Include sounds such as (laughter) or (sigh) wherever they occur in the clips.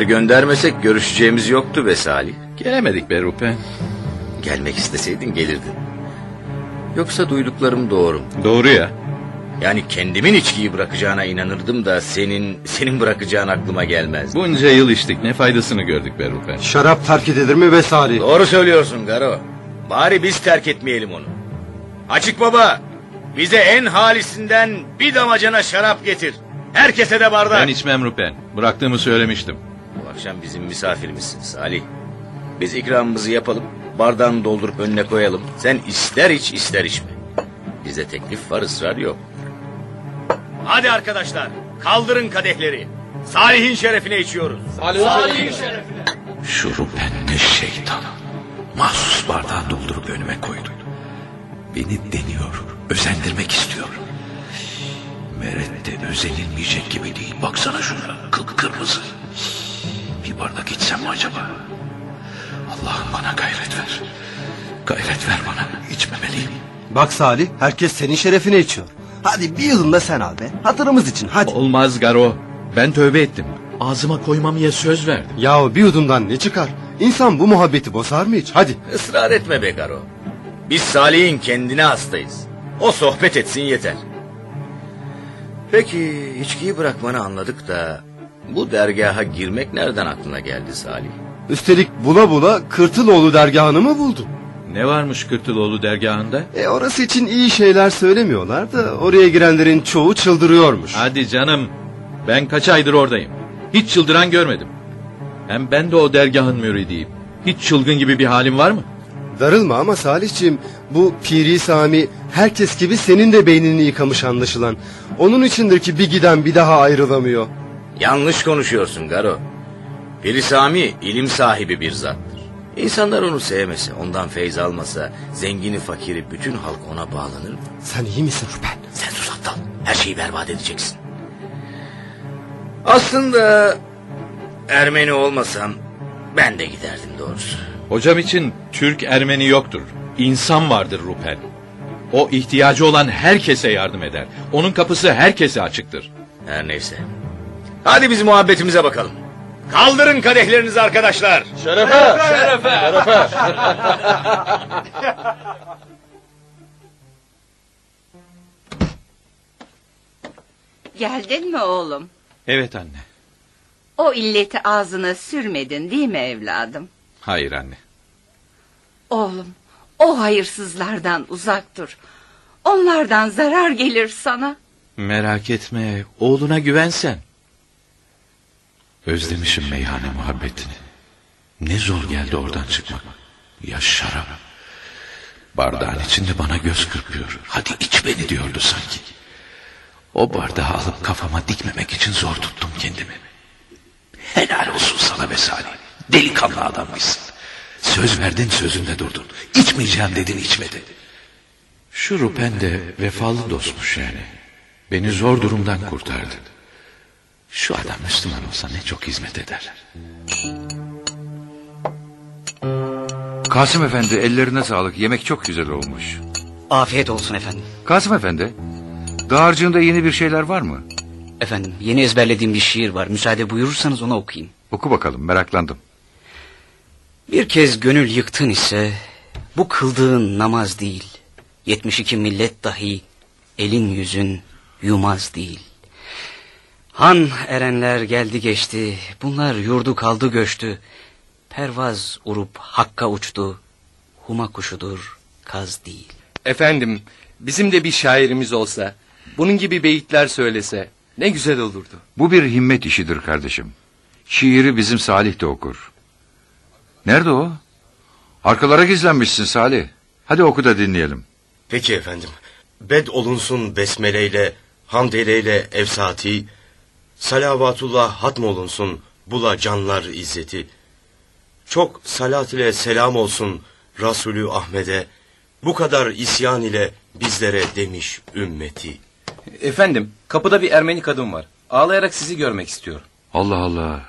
Haber göndermesek görüşeceğimiz yoktu be Salih. Gelemedik be Rupen. Gelmek isteseydin gelirdin. Yoksa duyduklarım doğru mu? Doğru ya. Yani kendimin içkiyi bırakacağına inanırdım da senin senin bırakacağın aklıma gelmez. Bunca yıl içtik ne faydasını gördük be Rupen. Şarap terk edilir mi be Salih? Doğru söylüyorsun Garo. Bari biz terk etmeyelim onu. Açık baba. Bize en halisinden bir damacana şarap getir. Herkese de bardak. Ben içmem Rupen. Bıraktığımı söylemiştim. Akşam bizim misafirimizsin Salih. Biz ikramımızı yapalım. Bardağını doldurup önüne koyalım. Sen ister iç ister içme. Bizde teklif var ısrar yok. Hadi arkadaşlar kaldırın kadehleri. Salih'in şerefine içiyoruz. Şu Rupen ne şeytan. Mahsus bardağı doldurup önüme koydu. Beni deniyor, özendirmek istiyor. Meret de özenilmeyecek gibi değil. Baksana şuna, kıpkırmızı. Bir bardak içsem mi acaba? Allah'ım bana gayret ver. Gayret ver bana, içmemeliyim. Bak Salih herkes senin şerefine içiyor. Hadi bir yudum sen al be. Hatırımız için hadi. Olmaz Garo. Ben tövbe ettim. Ağzıma koymamaya söz verdim. Yahu bir yudumdan ne çıkar? İnsan bu muhabbeti bozar mı hiç? Hadi. Israr etme be Garo. Biz Salih'in kendine hastayız. O sohbet etsin yeter. Peki içkiyi bırakmanı anladık da... ...bu dergaha girmek nereden aklına geldi Salih? Üstelik bula bula Kırtıloğlu dergahını mı buldun? Ne varmış Kırtıloğlu dergahında? E orası için iyi şeyler söylemiyorlar da oraya girenlerin çoğu çıldırıyormuş. Hadi canım. Ben kaç aydır oradayım. Hiç çıldıran görmedim. Hem ben de o dergahın müridiyim. Hiç çılgın gibi bir halim var mı? Darılma ama Salihciğim bu Piri Sami herkes gibi senin de beynini yıkamış anlaşılan. Onun içindir ki bir giden bir daha ayrılamıyor. Yanlış konuşuyorsun Garo. Piri Sami ilim sahibi bir zattır. İnsanlar onu sevmese, ondan feyz almasa... ...zengini fakiri bütün halk ona bağlanır mı? Sen iyi misin Rupen? Sen sus aptal. Her şeyi berbat edeceksin. Aslında Ermeni olmasam ben de giderdim doğrusu. Hocam için Türk Ermeni yoktur. İnsan vardır Rupen. O ihtiyacı olan herkese yardım eder. Onun kapısı herkese açıktır. Her neyse. Hadi biz muhabbetimize bakalım. Kaldırın kadehlerinizi arkadaşlar. Geldin mi oğlum? Evet anne. O illeti ağzına sürmedin değil mi evladım? Hayır anne. Oğlum, o hayırsızlardan uzak dur. Onlardan zarar gelir sana. Merak etme. Oğluna güvensen. Özlemişim meyhane muhabbetini. Ne zor geldi oradan çıkmak. Ya şarap. Bardağın içinde bana göz kırpıyor. Hadi iç beni diyordu sanki. O bardağı alıp kafama dikmemek için zor tuttum kendimi. Helal olsun sana be Salih. Delikanlı adammışsın. Söz verdin sözünde durdun. İçmeyeceğim dedin içmedi. Şu Rupen de vefalı dostmuş yani. Beni zor durumdan kurtardı. Şu adam Müslüman olsa ne çok hizmet eder. Kasım Efendi ellerine sağlık. Yemek çok güzel olmuş. Afiyet olsun efendim. Kasım Efendi, dağarcığında yeni bir şeyler var mı? Efendim yeni ezberlediğim bir şiir var. Müsaade buyurursanız onu okuyayım. Oku bakalım meraklandım. Bir kez gönül yıktın ise bu kıldığın namaz değil. 72 millet dahi elin yüzün yumaz değil. Han erenler geldi geçti. Bunlar yurdu kaldı göçtü. Pervaz urup hakka uçtu. Huma kuşudur kaz değil. Efendim, bizim de bir şairimiz olsa, bunun gibi beyitler söylese ne güzel olurdu. Bu bir himmet işidir kardeşim. Şiiri bizim Salih de okur. Nerede o? Arkalara gizlenmişsin Salih. Hadi oku da dinleyelim. Peki efendim. Bed olunsun besmeleyle, hamdeleyle efsati, salavatullah hatm olunsun bula canlar izzeti. Çok salat ile selam olsun Resulü Ahmet'e, bu kadar isyan ile bizlere demiş ümmeti. Efendim, kapıda bir Ermeni kadın var. Ağlayarak sizi görmek istiyor. Allah Allah.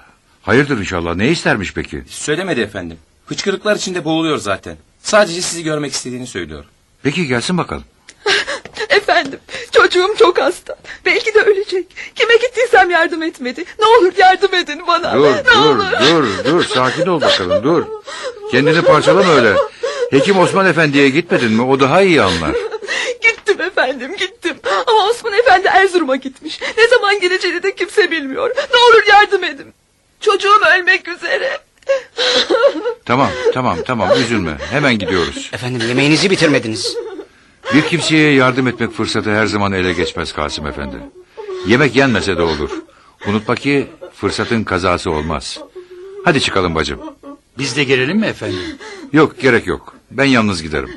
Hayırdır inşallah. Ne istermiş peki? Söylemedi efendim. Hıçkırıklar içinde boğuluyor zaten. Sadece sizi görmek istediğini söylüyor. Peki gelsin bakalım. (laughs) Efendim çocuğum çok hasta. Belki de ölecek. Kime gittiysem yardım etmedi. Ne olur yardım edin bana. Dur ne dur olur. dur dur sakin ol bakalım dur. Kendini parçalama öyle. Hekim Osman Efendi'ye gitmedin mi? O daha iyi anlar. Gittim efendim gittim. Ama Osman Efendi Erzurum'a gitmiş. Ne zaman geleceğini de kimse bilmiyor. Ne olur yardım edin. Çocuğum ölmek üzere. Tamam tamam tamam üzülme. Hemen gidiyoruz. Efendim yemeğinizi bitirmediniz. Bir kimseye yardım etmek fırsatı her zaman ele geçmez Kasım Efendi. Yemek yenmese de olur. Unutma ki fırsatın kazası olmaz. Hadi çıkalım bacım. Biz de gelelim mi efendim? Yok gerek yok. Ben yalnız giderim.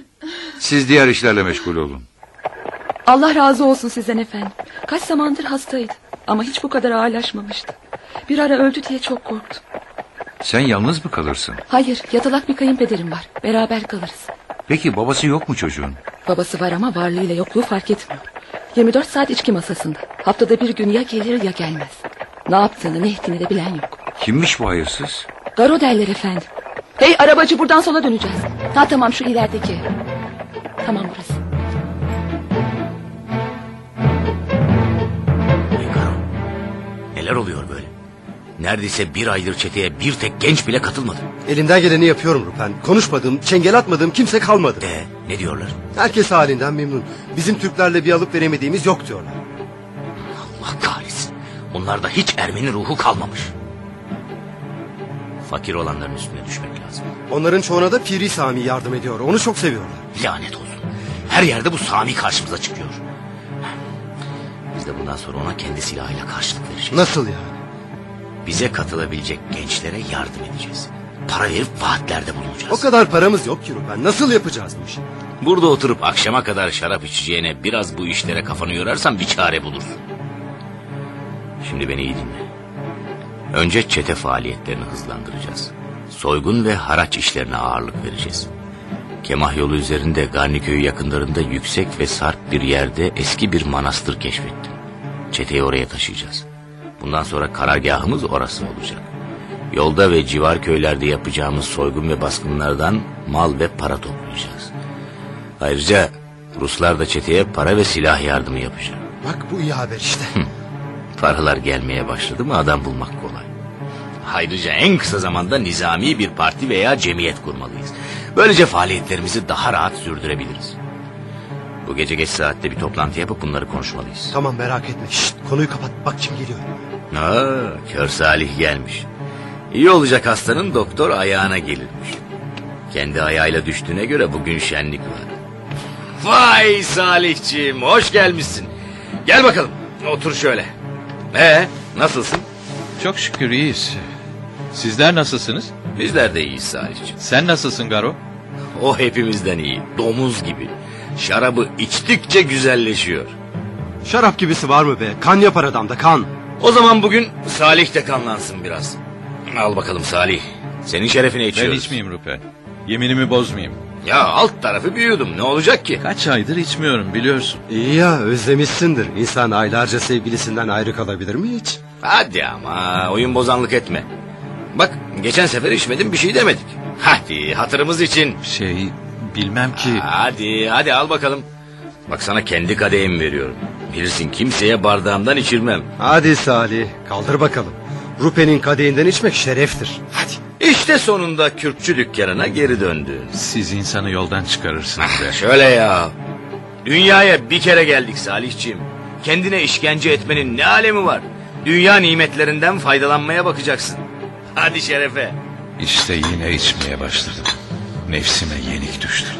Siz diğer işlerle meşgul olun. Allah razı olsun sizden efendim. Kaç zamandır hastaydı. Ama hiç bu kadar ağırlaşmamıştı. Bir ara öldü diye çok korktum. Sen yalnız mı kalırsın? Hayır yatalak bir kayınpederim var. Beraber kalırız. Peki babası yok mu çocuğun? Babası var ama varlığıyla yokluğu fark etmiyor. 24 saat içki masasında. Haftada bir gün ya gelir ya gelmez. Ne yaptığını ne ettiğini de bilen yok. Kimmiş bu hayırsız? Garo derler efendim. Hey arabacı buradan sola döneceğiz. Ha tamam şu ilerideki. Tamam burası. Ey Karo, neler oluyor böyle? Neredeyse bir aydır çeteye bir tek genç bile katılmadı. Elimden geleni yapıyorum Rupen. Konuşmadığım, çengel atmadığım kimse kalmadı. De, ne diyorlar? Herkes halinden memnun. Bizim Türklerle bir alıp veremediğimiz yok diyorlar. Allah kahretsin. Onlarda hiç Ermeni ruhu kalmamış. Fakir olanların üstüne düşmek lazım. Onların çoğuna da Piri Sami yardım ediyor. Onu çok seviyorlar. Lanet olsun. Her yerde bu Sami karşımıza çıkıyor. Biz de bundan sonra ona kendi silahıyla karşılık vereceğiz. Nasıl yani? Bize katılabilecek gençlere yardım edeceğiz. Para verip vaatlerde bulunacağız. O kadar paramız yok ki Rupen. Nasıl yapacağız bu işi? Burada oturup akşama kadar şarap içeceğine biraz bu işlere kafanı yorarsan bir çare bulursun. Şimdi beni iyi dinle. Önce çete faaliyetlerini hızlandıracağız. Soygun ve haraç işlerine ağırlık vereceğiz. Kemah yolu üzerinde Garniköy yakınlarında yüksek ve sarp bir yerde eski bir manastır keşfettim. Çeteyi oraya taşıyacağız. Bundan sonra karargahımız orası olacak. Yolda ve civar köylerde yapacağımız soygun ve baskınlardan mal ve para toplayacağız. Ayrıca Ruslar da çeteye para ve silah yardımı yapacak. Bak bu iyi haber işte. Paralar gelmeye başladı mı adam bulmak kolay. Ayrıca en kısa zamanda nizami bir parti veya cemiyet kurmalıyız. Böylece faaliyetlerimizi daha rahat sürdürebiliriz. Bu gece geç saatte bir toplantı yapıp bunları konuşmalıyız. tamam merak etme. Şşt, konuyu kapat. Bak kim geliyor. Aa, kör Salih gelmiş. İyi olacak hastanın doktor ayağına gelirmiş. Kendi ayağıyla düştüğüne göre bugün şenlik var. Vay Salihciğim hoş gelmişsin. Gel bakalım otur şöyle. Ee nasılsın? Çok şükür iyiyiz. Sizler nasılsınız? Bizler de iyiyiz Salihciğim. Sen nasılsın Garo? O hepimizden iyi. Domuz gibi. Şarabı içtikçe güzelleşiyor. Şarap gibisi var mı be? Kan yapar adamda kan. O zaman bugün Salih de kanlansın biraz. Al bakalım Salih. Senin şerefine Ben içiyoruz. içmeyeyim Rupen. Yeminimi bozmayayım. Ya alt tarafı bir yudum ne olacak ki? Kaç aydır içmiyorum biliyorsun. İyi ya özlemişsindir. İnsan aylarca sevgilisinden ayrı kalabilir mi hiç? Hadi ama oyun bozanlık etme. Bak geçen sefer içmedim bir şey demedik. Hadi hatırımız için. Şey bilmem ki. Hadi hadi al bakalım. Bak sana kendi kadehimi veriyorum. Bilirsin kimseye bardağımdan içirmem. Hadi Salih kaldır bakalım. Rupen'in kadehinden içmek şereftir. Hadi. İşte sonunda kürkçü dükkanına geri döndün. Siz insanı yoldan çıkarırsınız be. Şöyle ya. Dünyaya bir kere geldik Salihciğim. Kendine işkence etmenin ne alemi var? Dünya nimetlerinden faydalanmaya bakacaksın. Hadi şerefe. İşte yine içmeye başladım. Nefsime yenik düştüm.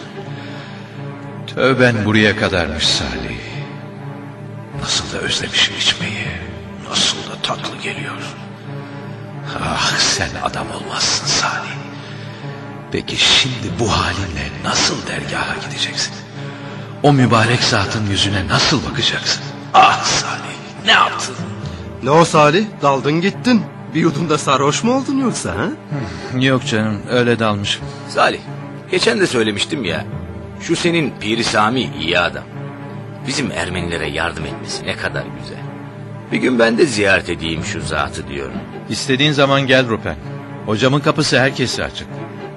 Tövben buraya kadarmış Salih. Nasıl da özlemişim içmeyi. Nasıl da tatlı geliyor. Ah sen adam olmazsın Salih. Peki şimdi bu halinle nasıl dergaha gideceksin? O mübarek zatın yüzüne nasıl bakacaksın? Ah Salih ne yaptın? Ne o Salih? Daldın gittin. Bir yudumda sarhoş mu oldun yoksa ha? Yok canım öyle dalmışım. Salih, geçen de söylemiştim ya. Şu senin Piri Sami iyi adam. Bizim Ermenilere yardım etmesi ne kadar güzel. Bir gün ben de ziyaret edeyim şu zatı diyorum. İstediğin zaman gel Rupen. Hocamın kapısı herkese açık.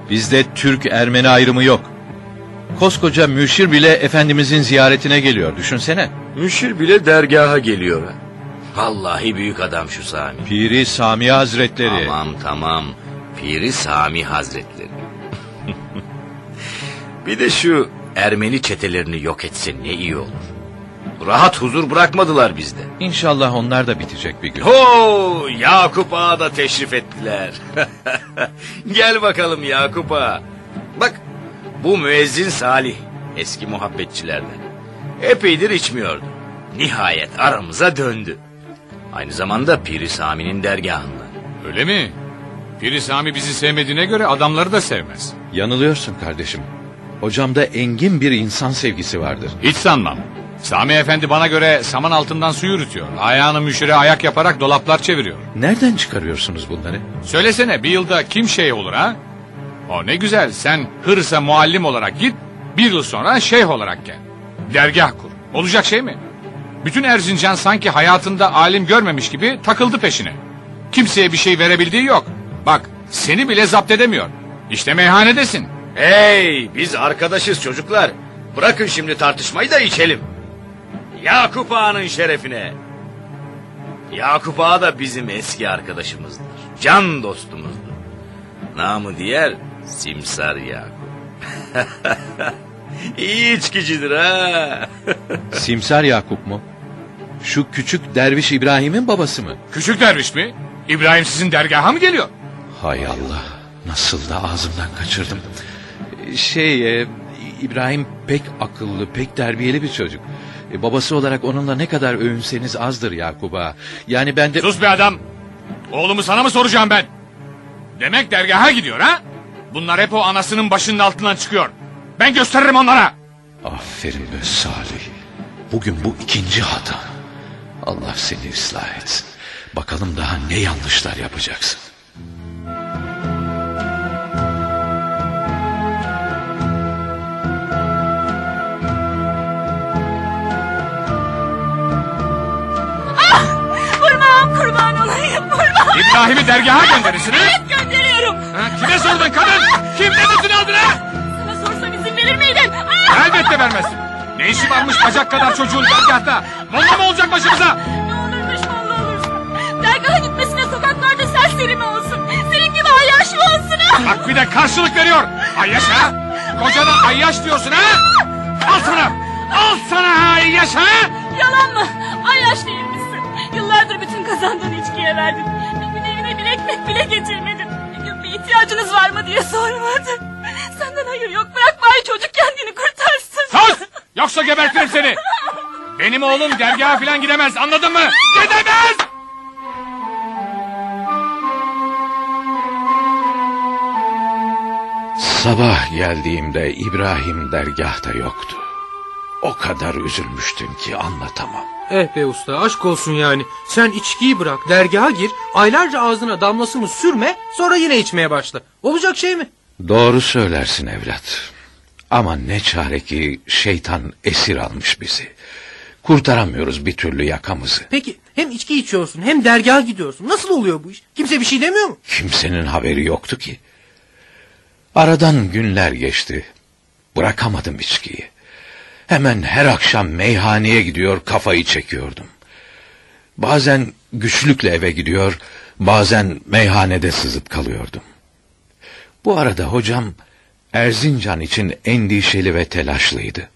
Bizde Türk Ermeni ayrımı yok. Koskoca müşir bile Efendimizin ziyaretine geliyor düşünsene. Müşir bile dergaha geliyor. Vallahi büyük adam şu Sami. Piri Sami Hazretleri. Tamam tamam. Piri Sami Hazretleri. (laughs) bir de şu Ermeni çetelerini yok etse ne iyi olur. Rahat huzur bırakmadılar bizde. İnşallah onlar da bitecek bir gün. Ho Yakup Ağa da teşrif ettiler. (laughs) Gel bakalım Yakup Ağa. Bak bu müezzin Salih eski muhabbetçilerden. Epeydir içmiyordu. Nihayet aramıza döndü. Aynı zamanda Piri Sami'nin dergahından. Öyle mi? Piri Sami bizi sevmediğine göre adamları da sevmez. Yanılıyorsun kardeşim. Hocamda engin bir insan sevgisi vardır. Hiç sanmam. Sami Efendi bana göre saman altından su yürütüyor. Ayağını müşire ayak yaparak dolaplar çeviriyor. Nereden çıkarıyorsunuz bunları? Söylesene bir yılda kim şey olur ha? O ne güzel sen hırsa muallim olarak git bir yıl sonra şeyh olarak gel. Dergah kur. Olacak şey mi? Bütün Erzincan sanki hayatında alim görmemiş gibi takıldı peşine. Kimseye bir şey verebildiği yok. Bak seni bile zapt edemiyor. İşte meyhanedesin. Hey biz arkadaşız çocuklar. Bırakın şimdi tartışmayı da içelim. Yakup Ağa'nın şerefine. Yakup Ağa da bizim eski arkadaşımızdır. Can dostumuzdur. Namı diğer Simsar Yakup. (laughs) İyi içkicidir ha. (laughs) Simsar Yakup mu? Şu küçük derviş İbrahim'in babası mı? Küçük derviş mi? İbrahim sizin dergaha mı geliyor? Hay Allah. Nasıl da ağzımdan kaçırdım. Şey e, İbrahim pek akıllı, pek terbiyeli bir çocuk. E, babası olarak onunla ne kadar övünseniz azdır Yakup'a. Yani ben de... Sus be adam. Oğlumu sana mı soracağım ben? Demek dergaha gidiyor ha? Bunlar hep o anasının başının altından çıkıyor. Ben gösteririm onlara. Aferin be Salih. Bugün bu ikinci hata. Allah seni ıslah etsin. Bakalım daha ne yanlışlar yapacaksın. İbrahim'i dergaha gönderirsin ha? Evet gönderiyorum. ha? Kime sordun kadın? Kim dedesini aldın ha? Sana sorsam izin verir miydin? Elbette vermezsin. Ne işi varmış bacak kadar çocuğun dergahta? Molla mı olacak başımıza? Ne olurmuş vallahi olursa. Dergaha gitmesine sokaklarda serseri mi olsun? Senin gibi ayyaş mı olsun ha? Bak bir de karşılık veriyor. Ayyaş ha? Kocana ayyaş diyorsun ha? Al sana. Al sana ayyaş ha? Yalan mı? Ayyaş değil misin? Yıllardır bütün kazandığını içkiye verdin. Evine bir ekmek bile getirmedin. Bir gün bir ihtiyacınız var mı diye sormadın. Senden hayır yok bırak bari çocuk kendini kurtarsın. Sus! Yoksa gebertirim seni. Benim oğlum dergaha falan gidemez anladın mı? Gidemez! Sabah geldiğimde İbrahim dergahta yoktu. O kadar üzülmüştüm ki anlatamam. Eh be usta aşk olsun yani. Sen içkiyi bırak dergaha gir aylarca ağzına damlasını sürme sonra yine içmeye başla. Olacak şey mi? Doğru söylersin evlat. Ama ne çare ki şeytan esir almış bizi. Kurtaramıyoruz bir türlü yakamızı. Peki hem içki içiyorsun hem dergaha gidiyorsun. Nasıl oluyor bu iş? Kimse bir şey demiyor mu? Kimsenin haberi yoktu ki. Aradan günler geçti. Bırakamadım içkiyi. Hemen her akşam meyhaneye gidiyor kafayı çekiyordum. Bazen güçlükle eve gidiyor, bazen meyhanede sızıp kalıyordum. Bu arada hocam Erzincan için endişeli ve telaşlıydı.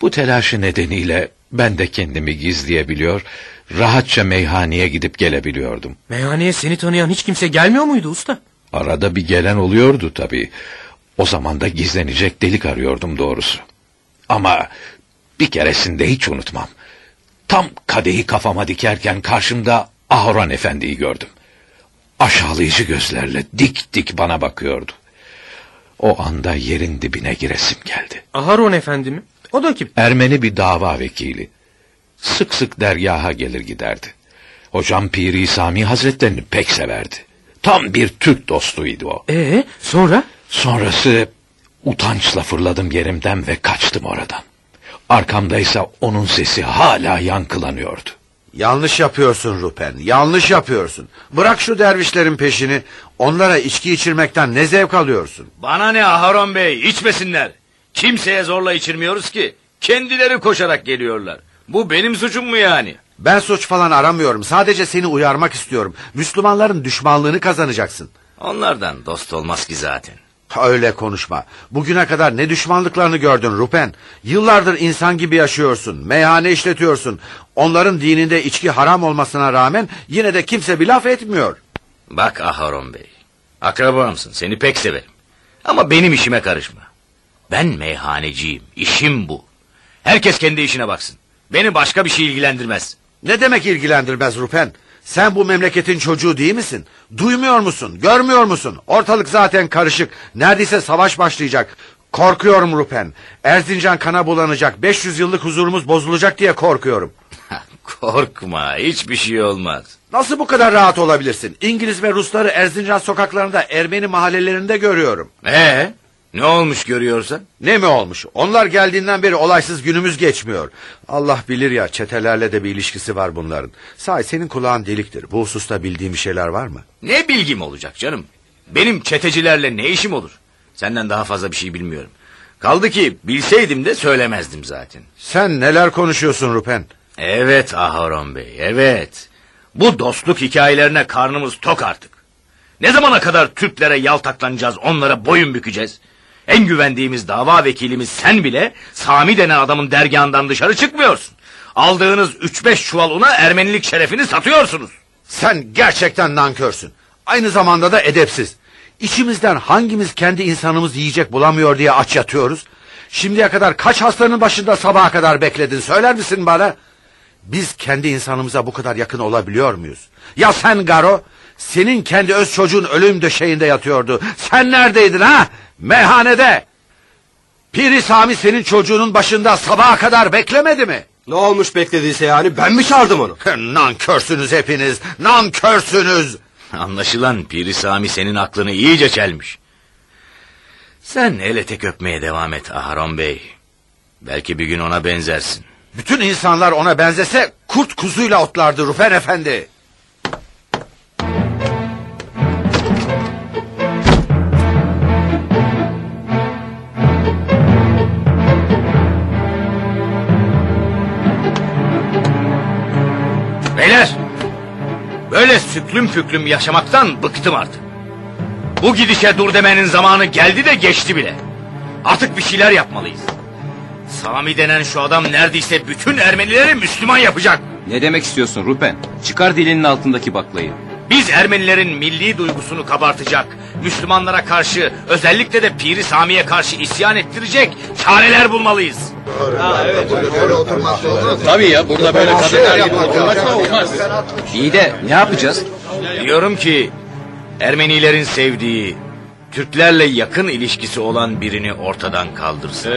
Bu telaşı nedeniyle ben de kendimi gizleyebiliyor, rahatça meyhaneye gidip gelebiliyordum. Meyhaneye seni tanıyan hiç kimse gelmiyor muydu usta? Arada bir gelen oluyordu tabii. O zaman da gizlenecek delik arıyordum doğrusu. Ama bir keresinde hiç unutmam. Tam kadehi kafama dikerken karşımda Ahuran Efendi'yi gördüm. Aşağılayıcı gözlerle dik dik bana bakıyordu. O anda yerin dibine giresim geldi. Aharon efendi mi? O da kim? Ermeni bir dava vekili. Sık sık dergaha gelir giderdi. Hocam Piri Sami Hazretlerini pek severdi. Tam bir Türk dostuydu o. Ee, sonra? Sonrası utançla fırladım yerimden ve kaçtım oradan. Arkamdaysa onun sesi hala yankılanıyordu. Yanlış yapıyorsun Rupen, yanlış yapıyorsun. Bırak şu dervişlerin peşini, onlara içki içirmekten ne zevk alıyorsun? Bana ne Aharon Bey içmesinler. Kimseye zorla içirmiyoruz ki. Kendileri koşarak geliyorlar. Bu benim suçum mu yani? Ben suç falan aramıyorum. Sadece seni uyarmak istiyorum. Müslümanların düşmanlığını kazanacaksın. Onlardan dost olmaz ki zaten. Öyle konuşma. Bugüne kadar ne düşmanlıklarını gördün Rupen. Yıllardır insan gibi yaşıyorsun. Meyhane işletiyorsun. Onların dininde içki haram olmasına rağmen yine de kimse bir laf etmiyor. Bak Aharon Bey. Akrabamsın seni pek severim. Ama benim işime karışma. Ben meyhaneciyim. işim bu. Herkes kendi işine baksın. Beni başka bir şey ilgilendirmez. Ne demek ilgilendirmez Rupen? Sen bu memleketin çocuğu değil misin? Duymuyor musun? Görmüyor musun? Ortalık zaten karışık. Neredeyse savaş başlayacak. Korkuyorum Rupen. Erzincan kana bulanacak. 500 yıllık huzurumuz bozulacak diye korkuyorum. (laughs) Korkma hiçbir şey olmaz. Nasıl bu kadar rahat olabilirsin? İngiliz ve Rusları Erzincan sokaklarında Ermeni mahallelerinde görüyorum. Ee, ne olmuş görüyorsan? Ne mi olmuş? Onlar geldiğinden beri olaysız günümüz geçmiyor. Allah bilir ya çetelerle de bir ilişkisi var bunların. Sahi senin kulağın deliktir. Bu hususta bildiğin bir şeyler var mı? Ne bilgim olacak canım? Benim çetecilerle ne işim olur? Senden daha fazla bir şey bilmiyorum. Kaldı ki bilseydim de söylemezdim zaten. Sen neler konuşuyorsun Rupen? Evet Aharon Bey, evet. Bu dostluk hikayelerine karnımız tok artık. Ne zamana kadar Türklere yaltaklanacağız, onlara boyun bükeceğiz? En güvendiğimiz dava vekilimiz sen bile Sami denen adamın dergahından dışarı çıkmıyorsun. Aldığınız üç beş çuval una Ermenilik şerefini satıyorsunuz. Sen gerçekten nankörsün. Aynı zamanda da edepsiz. İçimizden hangimiz kendi insanımız yiyecek bulamıyor diye aç yatıyoruz? Şimdiye kadar kaç hastanın başında sabaha kadar bekledin söyler misin bana? Biz kendi insanımıza bu kadar yakın olabiliyor muyuz? Ya sen Garo? Senin kendi öz çocuğun ölüm döşeğinde yatıyordu. Sen neredeydin ha? Meyhanede. Piri Sami senin çocuğunun başında sabaha kadar beklemedi mi? Ne olmuş beklediyse yani ben mi çağırdım onu? (laughs) Nankörsünüz hepiniz. Nankörsünüz. Anlaşılan Piri Sami senin aklını iyice çelmiş. Sen el tek öpmeye devam et Aharon Bey. Belki bir gün ona benzersin. Bütün insanlar ona benzese kurt kuzuyla otlardı Rufen Efendi. Böyle süklüm püklüm yaşamaktan bıktım artık. Bu gidişe dur demenin zamanı geldi de geçti bile. Artık bir şeyler yapmalıyız. Sami denen şu adam neredeyse bütün Ermenileri Müslüman yapacak. Ne demek istiyorsun Rupen? Çıkar dilinin altındaki baklayı. Biz Ermenilerin milli duygusunu kabartacak, Müslümanlara karşı özellikle de Piri Sami'ye karşı isyan ettirecek çareler bulmalıyız. Tabii ya burada böyle kadınlar gibi oturmakla olmaz. İyi de ne yapacağız? Diyorum ki Ermenilerin sevdiği, Türklerle yakın ilişkisi olan birini ortadan kaldırsın.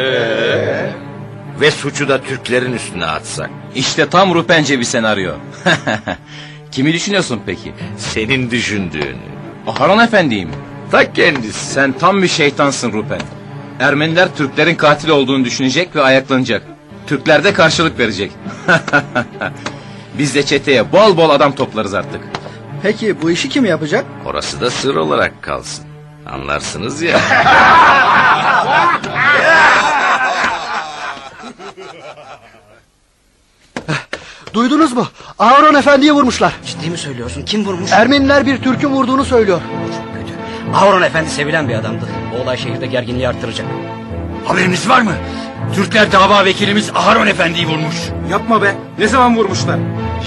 Ve suçu da Türklerin üstüne atsak. İşte tam Rupence bir senaryo. (laughs) Kimi düşünüyorsun peki? Senin düşündüğünü. Aharon Efendi'yi mi? Ta kendisi. Sen tam bir şeytansın Rupen. Ermeniler Türklerin katil olduğunu düşünecek ve ayaklanacak. Türkler de karşılık verecek. (laughs) Biz de çeteye bol bol adam toplarız artık. Peki bu işi kim yapacak? Orası da sır olarak kalsın. Anlarsınız ya. (laughs) Duydunuz mu? Aaron Efendi'yi vurmuşlar. Ciddi mi söylüyorsun? Kim vurmuş? Ermeniler bir Türk'ün vurduğunu söylüyor. Harun Efendi sevilen bir adamdı. Bu olay şehirde gerginliği artıracak. Haberiniz var mı? Türkler dava vekilimiz Aharon Efendi'yi vurmuş. Yapma be. Ne zaman vurmuşlar?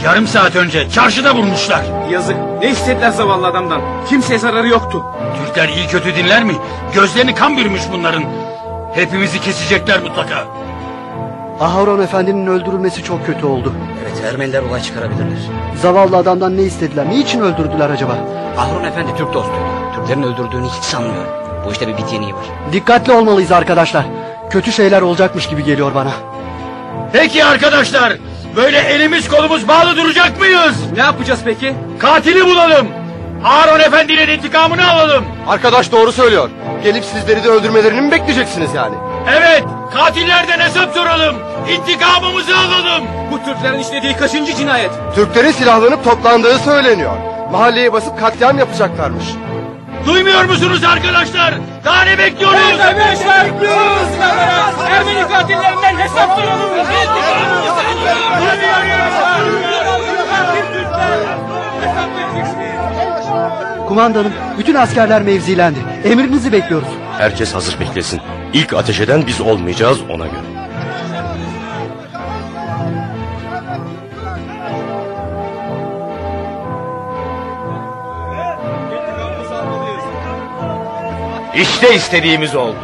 Yarım saat önce çarşıda vurmuşlar. Yazık. Ne istediler zavallı adamdan? Kimseye zararı yoktu. Türkler iyi kötü dinler mi? Gözlerini kan bürümüş bunların. Hepimizi kesecekler mutlaka. Aharon Efendi'nin öldürülmesi çok kötü oldu. Evet Ermeniler olay çıkarabilirler. Zavallı adamdan ne istediler? Niçin öldürdüler acaba? Harun Efendi Türk dostuydu. Türklerin öldürdüğünü hiç sanmıyorum. Bu işte bir bit yeniği var. Dikkatli olmalıyız arkadaşlar. Kötü şeyler olacakmış gibi geliyor bana. Peki arkadaşlar. Böyle elimiz kolumuz bağlı duracak mıyız? Ne yapacağız peki? Katili bulalım. Harun Efendi'nin intikamını alalım. Arkadaş doğru söylüyor. Gelip sizleri de öldürmelerini mi bekleyeceksiniz yani? Evet, katillerden hesap soralım. İntikamımızı alalım. Bu Türklerin işlediği kaçıncı cinayet? Türklerin silahlanıp toplandığı söyleniyor. Mahalleye basıp katliam yapacaklarmış. Duymuyor musunuz arkadaşlar? Daha ne bekliyoruz? bekliyoruz? Ermeni katillerinden hesap soralım. Kumandanım bütün askerler mevzilendi. Emrinizi bekliyoruz. Herkes hazır beklesin. İlk ateş eden biz olmayacağız ona göre. İşte istediğimiz oldu.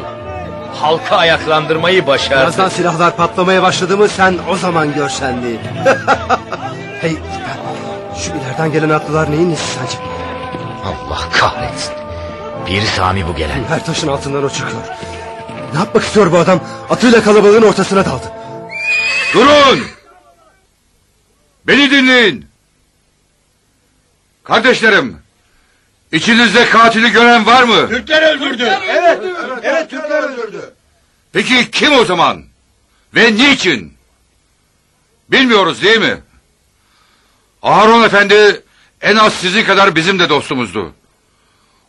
Halkı ayaklandırmayı başardık. Birazdan silahlar patlamaya başladı mı sen o zaman gör şenliği. (laughs) hey şu ileriden gelen atlılar neyin nesi sence? Allah kahretsin. Bir Sami bu gelen. Her taşın altından o çıkıyor. Ne yapmak istiyor bu adam? Atıyla kalabalığın ortasına daldı. Durun! Beni dinleyin. Kardeşlerim, içinizde katili gören var mı? Türkler öldürdü. Evet, evet Türkler öldürdü. Peki kim o zaman? Ve niçin? Bilmiyoruz değil mi? Harun Efendi en az sizin kadar bizim de dostumuzdu.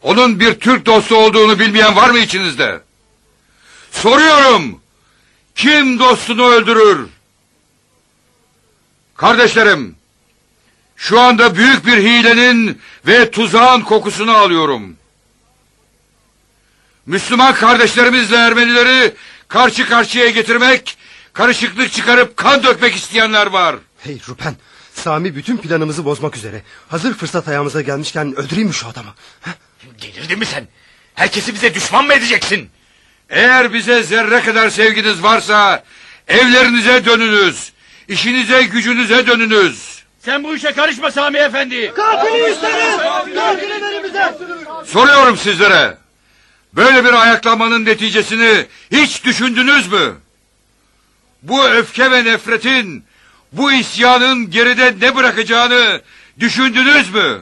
Onun bir Türk dostu olduğunu bilmeyen var mı içinizde? Soruyorum. Kim dostunu öldürür? Kardeşlerim, şu anda büyük bir hilenin ve tuzağın kokusunu alıyorum. Müslüman kardeşlerimizle Ermenileri karşı karşıya getirmek, karışıklık çıkarıp kan dökmek isteyenler var. Hey Rupen, Sami bütün planımızı bozmak üzere. Hazır fırsat ayağımıza gelmişken öldüreyim mi şu adamı? Delirdin mi sen? Herkesi bize düşman mı edeceksin? Eğer bize zerre kadar sevginiz varsa evlerinize dönünüz. işinize gücünüze dönünüz. Sen bu işe karışma Sami Efendi. Katili isteriz. Katili bize. Soruyorum sizlere. Böyle bir ayaklanmanın neticesini hiç düşündünüz mü? Bu öfke ve nefretin, bu isyanın geride ne bırakacağını düşündünüz mü?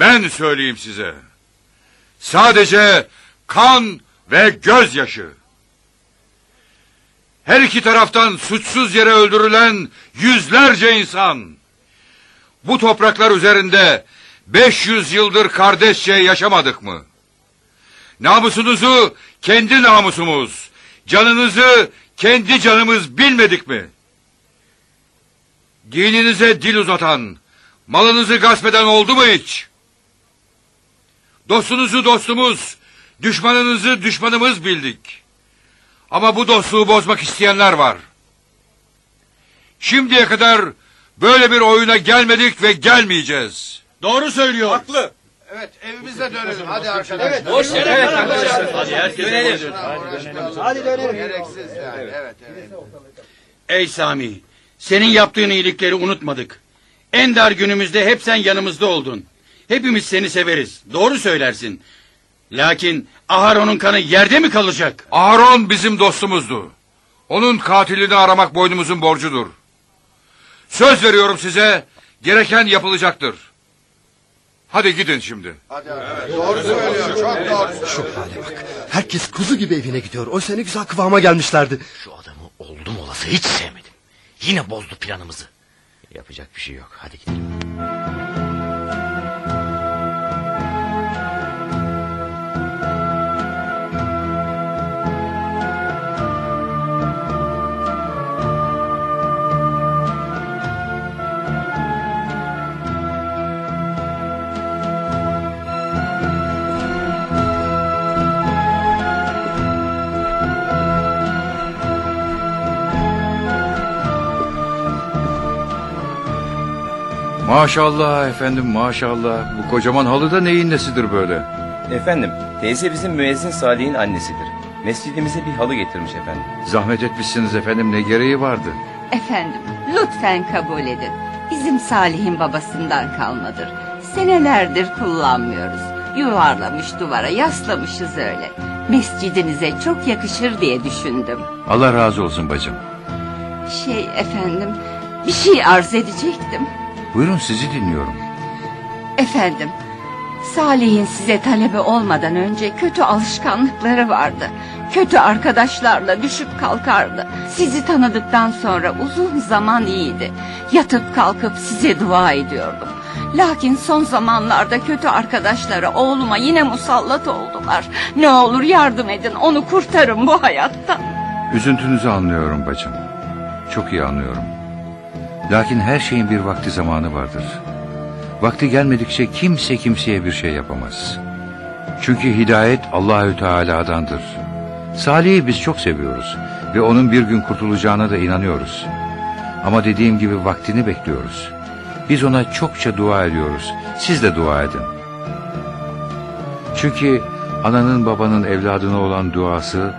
Ben söyleyeyim size. Sadece kan ve gözyaşı. Her iki taraftan suçsuz yere öldürülen yüzlerce insan. Bu topraklar üzerinde 500 yıldır kardeşçe yaşamadık mı? Namusunuzu kendi namusumuz, canınızı kendi canımız bilmedik mi? Dininize dil uzatan, malınızı gasp eden oldu mu hiç? Dostunuzu dostumuz, düşmanınızı düşmanımız bildik. Ama bu dostluğu bozmak isteyenler var. Şimdiye kadar böyle bir oyuna gelmedik ve gelmeyeceğiz. Doğru söylüyor. Haklı. Evet evimize dönelim hadi arkadaşlar. Evet, boş yere Evet, arkadaşlar. hadi herkes Dönelim. dönelim. Hadi dönelim. Gereksiz yani. Evet, evet. Ey Sami, senin yaptığın iyilikleri unutmadık. En dar günümüzde hep sen yanımızda oldun. Hepimiz seni severiz. Doğru söylersin. Lakin Aharon'un kanı yerde mi kalacak? Aharon bizim dostumuzdu. Onun katilini aramak boynumuzun borcudur. Söz veriyorum size, gereken yapılacaktır. Hadi gidin şimdi. Doğru söylüyor çok doğru. Şu hale bak. Herkes kuzu gibi evine gidiyor. Oysa ne güzel kıvama gelmişlerdi. Şu adamı oldum olası hiç sevmedim. Yine bozdu planımızı. Yapacak bir şey yok. Hadi gidelim. Maşallah efendim maşallah. Bu kocaman halı da neyin nesidir böyle? Efendim, teyze bizim müezzin Salih'in annesidir. Mescidimize bir halı getirmiş efendim. Zahmet etmişsiniz efendim ne gereği vardı? Efendim lütfen kabul edin. Bizim Salih'in babasından kalmadır. Senelerdir kullanmıyoruz. Yuvarlamış duvara yaslamışız öyle. Mescidinize çok yakışır diye düşündüm. Allah razı olsun bacım. Şey efendim bir şey arz edecektim. Buyurun sizi dinliyorum. Efendim Salih'in size talebe olmadan önce kötü alışkanlıkları vardı. Kötü arkadaşlarla düşüp kalkardı. Sizi tanıdıktan sonra uzun zaman iyiydi. Yatıp kalkıp size dua ediyordum. Lakin son zamanlarda kötü arkadaşları oğluma yine musallat oldular. Ne olur yardım edin onu kurtarın bu hayattan. Üzüntünüzü anlıyorum bacım. Çok iyi anlıyorum. Lakin her şeyin bir vakti zamanı vardır. Vakti gelmedikçe kimse kimseye bir şey yapamaz. Çünkü hidayet Allahü Teala'dandır. Salih'i biz çok seviyoruz ve onun bir gün kurtulacağına da inanıyoruz. Ama dediğim gibi vaktini bekliyoruz. Biz ona çokça dua ediyoruz. Siz de dua edin. Çünkü ananın babanın evladına olan duası,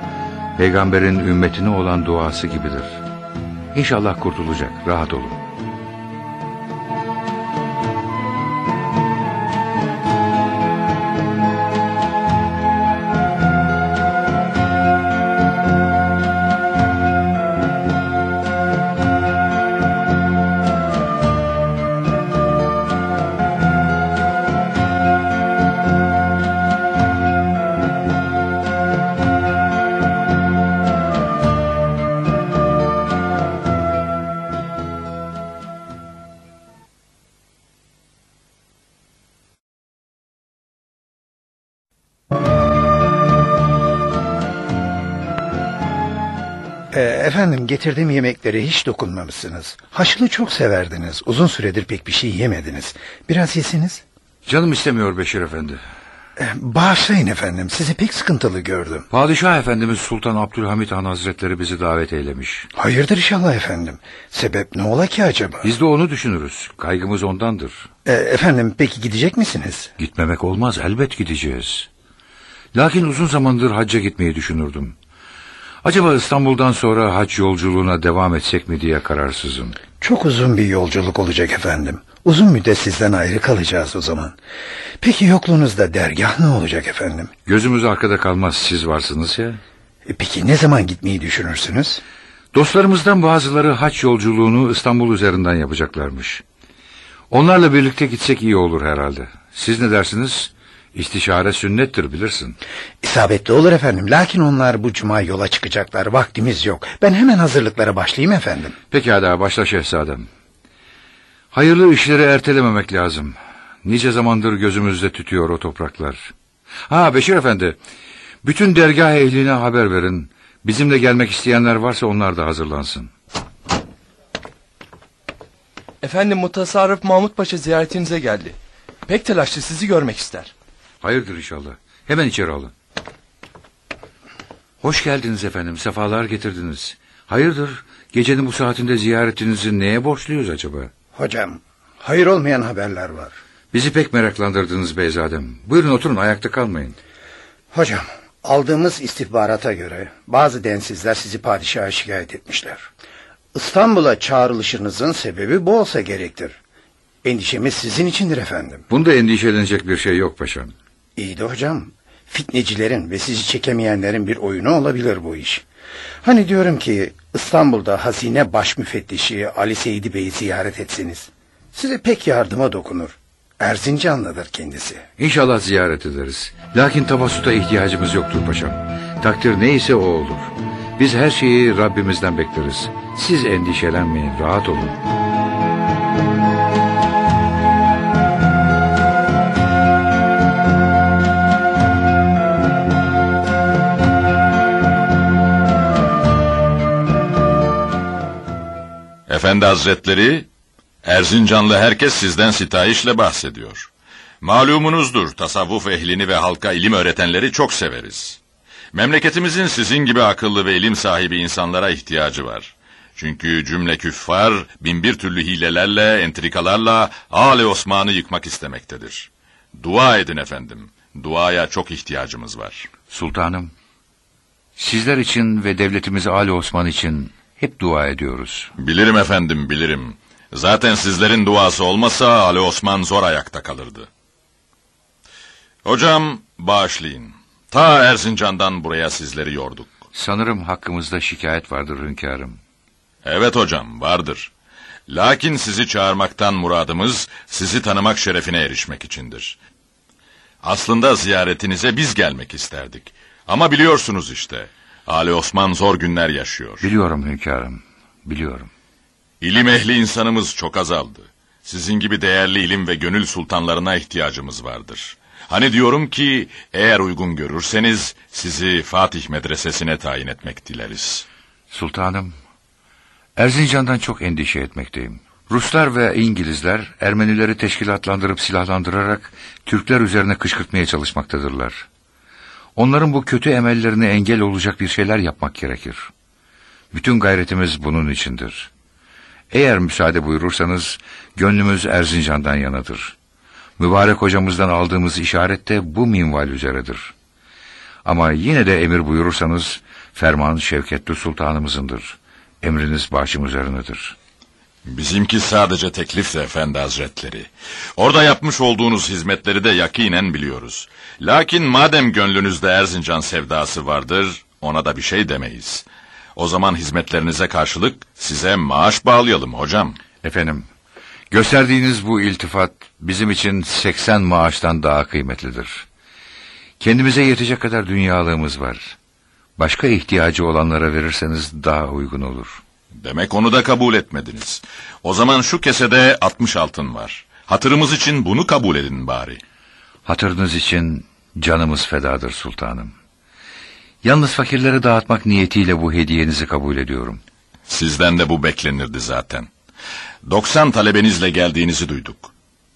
peygamberin ümmetine olan duası gibidir. İnşallah kurtulacak, rahat olun. Getirdiğim yemeklere hiç dokunmamışsınız. Haşlı çok severdiniz. Uzun süredir pek bir şey yemediniz. Biraz yesiniz. Canım istemiyor Beşir Efendi. Ee, bağışlayın efendim. Sizi pek sıkıntılı gördüm. Padişah Efendimiz Sultan Abdülhamit Han Hazretleri bizi davet eylemiş. Hayırdır inşallah efendim. Sebep ne ola ki acaba? Biz de onu düşünürüz. Kaygımız ondandır. Ee, efendim peki gidecek misiniz? Gitmemek olmaz elbet gideceğiz. Lakin uzun zamandır hacca gitmeyi düşünürdüm. Acaba İstanbul'dan sonra hac yolculuğuna devam etsek mi diye kararsızım. Çok uzun bir yolculuk olacak efendim. Uzun müddet sizden ayrı kalacağız o zaman. Peki yokluğunuzda dergah ne olacak efendim? Gözümüz arkada kalmaz siz varsınız ya. E, peki ne zaman gitmeyi düşünürsünüz? Dostlarımızdan bazıları haç yolculuğunu İstanbul üzerinden yapacaklarmış. Onlarla birlikte gitsek iyi olur herhalde. Siz ne dersiniz? İstişare sünnettir bilirsin. İsabetli olur efendim. Lakin onlar bu cuma yola çıkacaklar. Vaktimiz yok. Ben hemen hazırlıklara başlayayım efendim. Pekala başla şehzadem. Hayırlı işleri ertelememek lazım. Nice zamandır gözümüzde tütüyor o topraklar. Ha Beşir Efendi, bütün dergah ehline haber verin. Bizimle gelmek isteyenler varsa onlar da hazırlansın. Efendim Mutasarrıf Mahmut Paşa ziyaretinize geldi. Pek telaşlı sizi görmek ister. Hayırdır inşallah. Hemen içeri alın. Hoş geldiniz efendim. Sefalar getirdiniz. Hayırdır? Gecenin bu saatinde ziyaretinizi neye borçluyuz acaba? Hocam, hayır olmayan haberler var. Bizi pek meraklandırdınız beyzadem. Buyurun oturun ayakta kalmayın. Hocam, aldığımız istihbarata göre bazı densizler sizi padişaha şikayet etmişler. İstanbul'a çağrılışınızın sebebi bu olsa gerektir. Endişemiz sizin içindir efendim. Bunda endişelenecek bir şey yok paşam. İyi de hocam, fitnecilerin ve sizi çekemeyenlerin bir oyunu olabilir bu iş. Hani diyorum ki İstanbul'da hazine baş müfettişi Ali Seydi Bey'i ziyaret etsiniz. Size pek yardıma dokunur. Erzincanlıdır kendisi. İnşallah ziyaret ederiz. Lakin tavasuta ihtiyacımız yoktur paşam. Takdir neyse o olur. Biz her şeyi Rabbimizden bekleriz. Siz endişelenmeyin, rahat olun. Efendi Hazretleri, Erzincanlı herkes sizden sitayişle bahsediyor. Malumunuzdur tasavvuf ehlini ve halka ilim öğretenleri çok severiz. Memleketimizin sizin gibi akıllı ve ilim sahibi insanlara ihtiyacı var. Çünkü cümle küffar binbir türlü hilelerle, entrikalarla Ale Osman'ı yıkmak istemektedir. Dua edin efendim. Duaya çok ihtiyacımız var. Sultanım, sizler için ve devletimiz Ali Osman için hep dua ediyoruz. Bilirim efendim, bilirim. Zaten sizlerin duası olmasa Ali Osman zor ayakta kalırdı. Hocam bağışlayın. Ta Erzincan'dan buraya sizleri yorduk. Sanırım hakkımızda şikayet vardır hünkârım. Evet hocam vardır. Lakin sizi çağırmaktan muradımız sizi tanımak şerefine erişmek içindir. Aslında ziyaretinize biz gelmek isterdik. Ama biliyorsunuz işte. Ali Osman zor günler yaşıyor. Biliyorum hünkârım, biliyorum. İlim ehli insanımız çok azaldı. Sizin gibi değerli ilim ve gönül sultanlarına ihtiyacımız vardır. Hani diyorum ki eğer uygun görürseniz sizi Fatih Medresesi'ne tayin etmek dileriz. Sultanım, Erzincan'dan çok endişe etmekteyim. Ruslar ve İngilizler Ermenileri teşkilatlandırıp silahlandırarak Türkler üzerine kışkırtmaya çalışmaktadırlar. Onların bu kötü emellerine engel olacak bir şeyler yapmak gerekir. Bütün gayretimiz bunun içindir. Eğer müsaade buyurursanız gönlümüz Erzincan'dan yanadır. Mübarek hocamızdan aldığımız işaret de bu minval üzeredir. Ama yine de emir buyurursanız ferman Şevketli Sultanımızındır. Emriniz başım üzerinedir. Bizimki sadece teklifti efendi hazretleri. Orada yapmış olduğunuz hizmetleri de yakinen biliyoruz. Lakin madem gönlünüzde Erzincan sevdası vardır, ona da bir şey demeyiz. O zaman hizmetlerinize karşılık size maaş bağlayalım hocam. Efendim, gösterdiğiniz bu iltifat bizim için 80 maaştan daha kıymetlidir. Kendimize yetecek kadar dünyalığımız var. Başka ihtiyacı olanlara verirseniz daha uygun olur. Demek onu da kabul etmediniz. O zaman şu kesede 60 altın var. Hatırımız için bunu kabul edin bari. Hatırınız için canımız fedadır sultanım. Yalnız fakirlere dağıtmak niyetiyle bu hediyenizi kabul ediyorum. Sizden de bu beklenirdi zaten. 90 talebenizle geldiğinizi duyduk.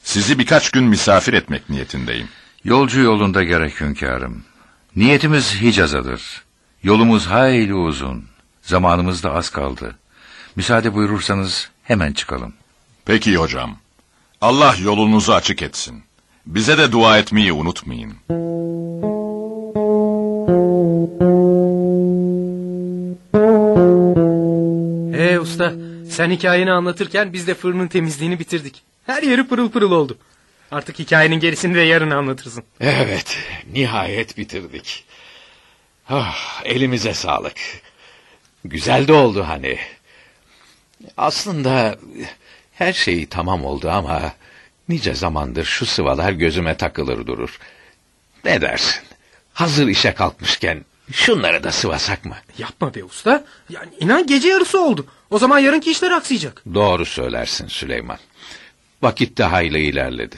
Sizi birkaç gün misafir etmek niyetindeyim. Yolcu yolunda gerek hünkârım. Niyetimiz Hicaz'adır. Yolumuz hayli uzun. Zamanımız da az kaldı. Müsaade buyurursanız hemen çıkalım. Peki hocam. Allah yolunuzu açık etsin. Bize de dua etmeyi unutmayın. Ee usta sen hikayeni anlatırken biz de fırının temizliğini bitirdik. Her yeri pırıl pırıl oldu. Artık hikayenin gerisini de yarın anlatırsın. Evet, nihayet bitirdik. Ah, elimize sağlık. Güzel de oldu hani. Aslında her şey tamam oldu ama nice zamandır şu sıvalar gözüme takılır durur. Ne dersin? Hazır işe kalkmışken şunları da sıvasak mı? Yapma be usta. Yani inan gece yarısı oldu. O zaman yarınki işler aksayacak. Doğru söylersin Süleyman. Vakit de hayli ilerledi.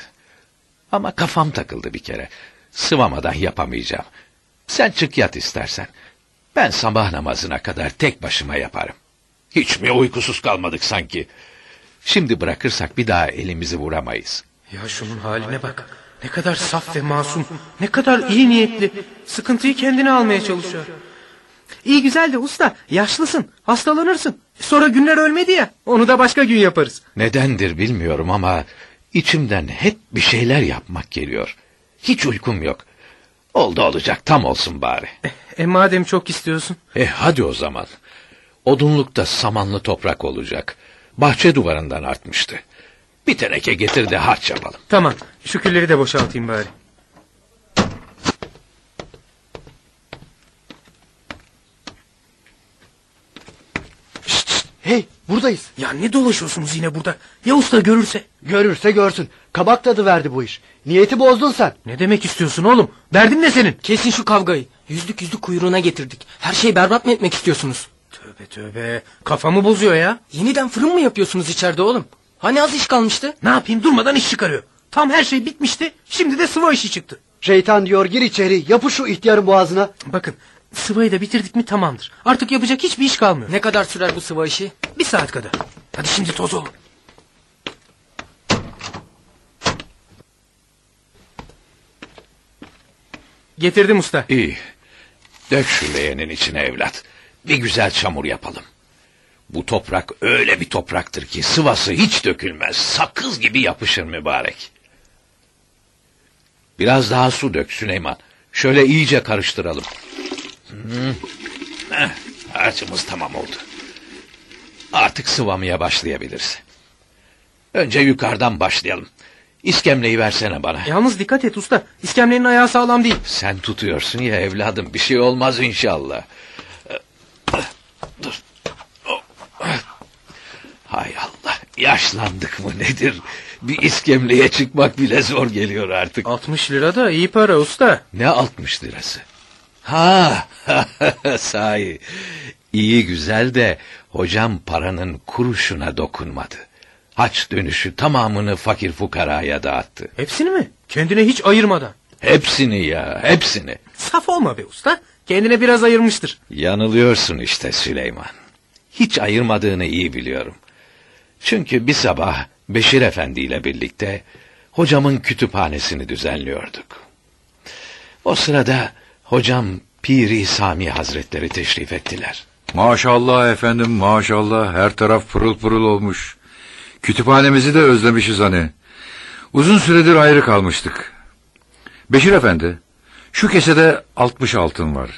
Ama kafam takıldı bir kere. Sıvamadan yapamayacağım. Sen çık yat istersen. Ben sabah namazına kadar tek başıma yaparım. Hiç mi uykusuz kalmadık sanki? Şimdi bırakırsak bir daha elimizi vuramayız. Ya şunun haline bak. Ne kadar saf ve masum. Ne kadar iyi niyetli. Sıkıntıyı kendine almaya çalışıyor. İyi güzel de usta yaşlısın hastalanırsın. Sonra günler ölmedi ya onu da başka gün yaparız. Nedendir bilmiyorum ama içimden hep bir şeyler yapmak geliyor. Hiç uykum yok. Oldu olacak tam olsun bari. E madem çok istiyorsun. E hadi o zaman. Odunlukta samanlı toprak olacak. Bahçe duvarından artmıştı. Bir teneke getir de harç yapalım. Tamam şu külleri de boşaltayım bari. Hey buradayız. Ya ne dolaşıyorsunuz yine burada? Ya usta görürse? Görürse görsün. Kabak tadı verdi bu iş. Niyeti bozdun sen. Ne demek istiyorsun oğlum? Derdin ne senin? Kesin şu kavgayı. Yüzlük yüzlük kuyruğuna getirdik. Her şeyi berbat mı etmek istiyorsunuz? Tövbe tövbe. Kafamı bozuyor ya. Yeniden fırın mı yapıyorsunuz içeride oğlum? Hani az iş kalmıştı? Ne yapayım durmadan iş çıkarıyor. Tam her şey bitmişti. Şimdi de sıva işi çıktı. Şeytan diyor gir içeri yapış şu ihtiyarın boğazına. Bakın sıvayı da bitirdik mi tamamdır. Artık yapacak hiçbir iş kalmıyor. Ne kadar sürer bu sıva işi? Bir saat kadar. Hadi şimdi toz olun. Getirdim usta. İyi. Dök şu leğenin içine evlat. Bir güzel çamur yapalım. Bu toprak öyle bir topraktır ki sıvası hiç dökülmez. Sakız gibi yapışır mübarek. Biraz daha su dök Süleyman. Şöyle iyice karıştıralım. Hmm. Heh, harcımız tamam oldu. Artık sıvamaya başlayabiliriz. Önce yukarıdan başlayalım. İskemleyi versene bana. Yalnız dikkat et usta. İskemlenin ayağı sağlam değil. Sen tutuyorsun ya evladım. Bir şey olmaz inşallah. Dur. Hay Allah. Yaşlandık mı nedir? Bir iskemleye çıkmak bile zor geliyor artık. 60 lira da iyi para usta. Ne 60 lirası? Ha, (laughs) sahi. İyi güzel de hocam paranın kuruşuna dokunmadı. Haç dönüşü tamamını fakir fukaraya dağıttı. Hepsini mi? Kendine hiç ayırmadan. Hepsini ya, hepsini. Saf olma be usta. Kendine biraz ayırmıştır. Yanılıyorsun işte Süleyman. Hiç ayırmadığını iyi biliyorum. Çünkü bir sabah Beşir Efendi ile birlikte hocamın kütüphanesini düzenliyorduk. O sırada hocam Piri Sami Hazretleri teşrif ettiler. Maşallah efendim maşallah her taraf pırıl pırıl olmuş. Kütüphanemizi de özlemişiz hani. Uzun süredir ayrı kalmıştık. Beşir efendi şu kesede 60 altın var.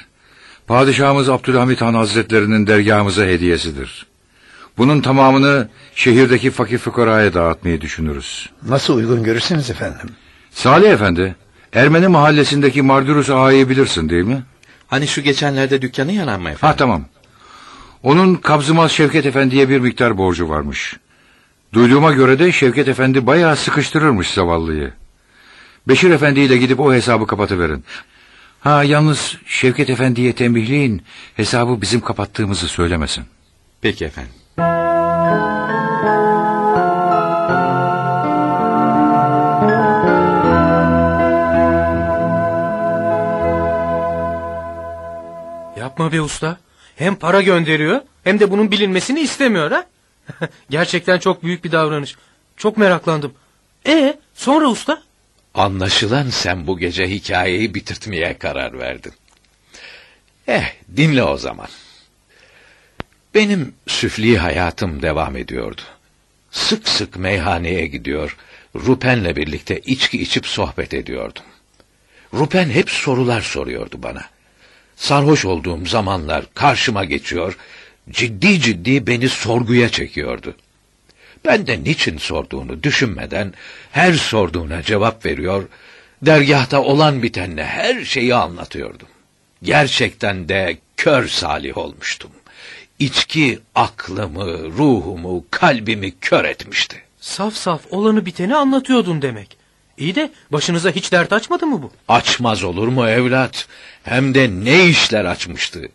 Padişahımız Abdülhamit Han Hazretlerinin dergahımıza hediyesidir. Bunun tamamını şehirdeki fakir fukaraya dağıtmayı düşünürüz. Nasıl uygun görürseniz efendim. Salih efendi, Ermeni mahallesindeki Mardurus ağayı bilirsin değil mi? Hani şu geçenlerde dükkanı yanan mı efendim? Ha tamam. Onun Kabzımaz Şevket Efendi'ye bir miktar borcu varmış. Duyduğuma göre de Şevket Efendi bayağı sıkıştırırmış zavallıyı. Beşir Efendi ile gidip o hesabı kapatıverin. Ha yalnız Şevket Efendi'ye tembihleyin hesabı bizim kapattığımızı söylemesin. Peki efendim. Yapma be usta. Hem para gönderiyor hem de bunun bilinmesini istemiyor ha. (laughs) Gerçekten çok büyük bir davranış. Çok meraklandım. E sonra usta? Anlaşılan sen bu gece hikayeyi bitirtmeye karar verdin. Eh dinle o zaman. Benim süfli hayatım devam ediyordu. Sık sık meyhaneye gidiyor, Rupen'le birlikte içki içip sohbet ediyordum. Rupen hep sorular soruyordu bana. Sarhoş olduğum zamanlar karşıma geçiyor, ciddi ciddi beni sorguya çekiyordu. Ben de niçin sorduğunu düşünmeden her sorduğuna cevap veriyor, dergahta olan bitenle her şeyi anlatıyordum. Gerçekten de kör salih olmuştum. İçki aklımı, ruhumu, kalbimi kör etmişti. Saf saf olanı biteni anlatıyordun demek. İyi de başınıza hiç dert açmadı mı bu? Açmaz olur mu evlat? Hem de ne işler açmıştı.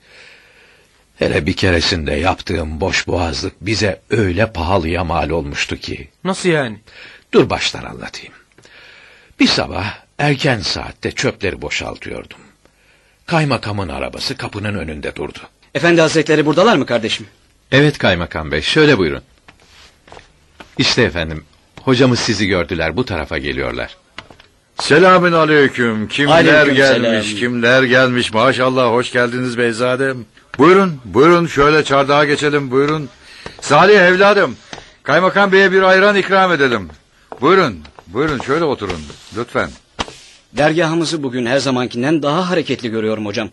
Hele bir keresinde yaptığım boş boğazlık bize öyle pahalıya mal olmuştu ki. Nasıl yani? Dur baştan anlatayım. Bir sabah erken saatte çöpleri boşaltıyordum. Kaymakamın arabası kapının önünde durdu. Efendi hazretleri buradalar mı kardeşim? Evet kaymakam bey şöyle buyurun. İşte efendim hocamız sizi gördüler bu tarafa geliyorlar. Selamün aleyküm. Kimler Aleyküm gelmiş, selam. kimler gelmiş. Maşallah hoş geldiniz beyzadem. Buyurun, buyurun şöyle çardağa geçelim buyurun. Salih evladım, kaymakam beye bir ayran ikram edelim. Buyurun, buyurun şöyle oturun lütfen. Dergahımızı bugün her zamankinden daha hareketli görüyorum hocam.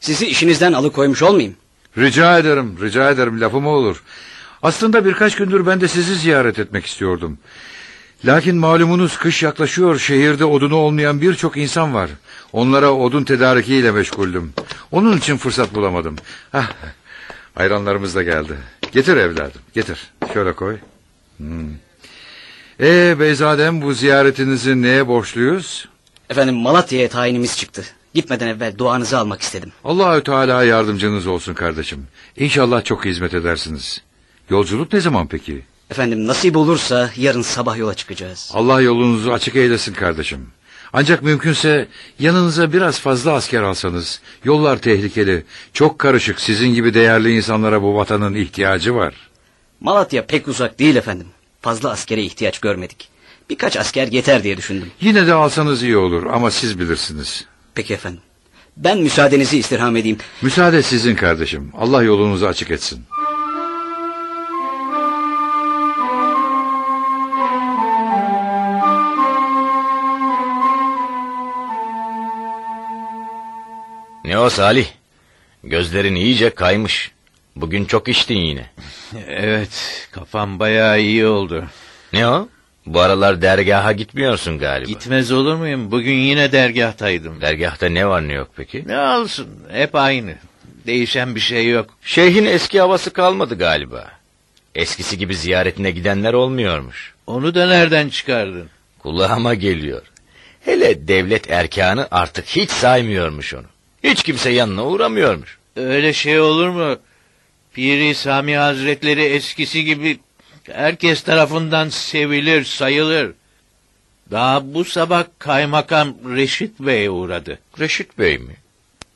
Sizi işinizden alıkoymuş olmayayım. Rica ederim, rica ederim lafım olur. Aslında birkaç gündür ben de sizi ziyaret etmek istiyordum. Lakin malumunuz kış yaklaşıyor, şehirde odunu olmayan birçok insan var. Onlara odun tedarikiyle meşguldüm. Onun için fırsat bulamadım. Hah, ayranlarımız da geldi. Getir evladım, getir. Şöyle koy. Hmm. Ee beyzadem bu ziyaretinizi neye borçluyuz? Efendim Malatya'ya tayinimiz çıktı. Gitmeden evvel duanızı almak istedim. Allahü Teala yardımcınız olsun kardeşim. İnşallah çok hizmet edersiniz. Yolculuk ne zaman peki? Efendim nasip olursa yarın sabah yola çıkacağız. Allah yolunuzu açık eylesin kardeşim. Ancak mümkünse yanınıza biraz fazla asker alsanız. Yollar tehlikeli, çok karışık. Sizin gibi değerli insanlara bu vatanın ihtiyacı var. Malatya pek uzak değil efendim. Fazla askere ihtiyaç görmedik. Birkaç asker yeter diye düşündüm. Yine de alsanız iyi olur ama siz bilirsiniz. Peki efendim. Ben müsaadenizi istirham edeyim. Müsaade sizin kardeşim. Allah yolunuzu açık etsin. Ne o Salih? Gözlerin iyice kaymış. Bugün çok içtin yine. (laughs) Evet kafam bayağı iyi oldu. Ne o? Bu aralar dergaha gitmiyorsun galiba. Gitmez olur muyum? Bugün yine dergahtaydım. Dergahta ne var ne yok peki? Ne olsun hep aynı. Değişen bir şey yok. Şeyhin eski havası kalmadı galiba. Eskisi gibi ziyaretine gidenler olmuyormuş. Onu da nereden çıkardın? Kulağıma geliyor. Hele devlet erkanı artık hiç saymıyormuş onu. Hiç kimse yanına uğramıyormuş. Öyle şey olur mu? Piri Sami Hazretleri eskisi gibi Herkes tarafından sevilir, sayılır. Daha bu sabah kaymakam Reşit Bey'e uğradı. Reşit Bey mi?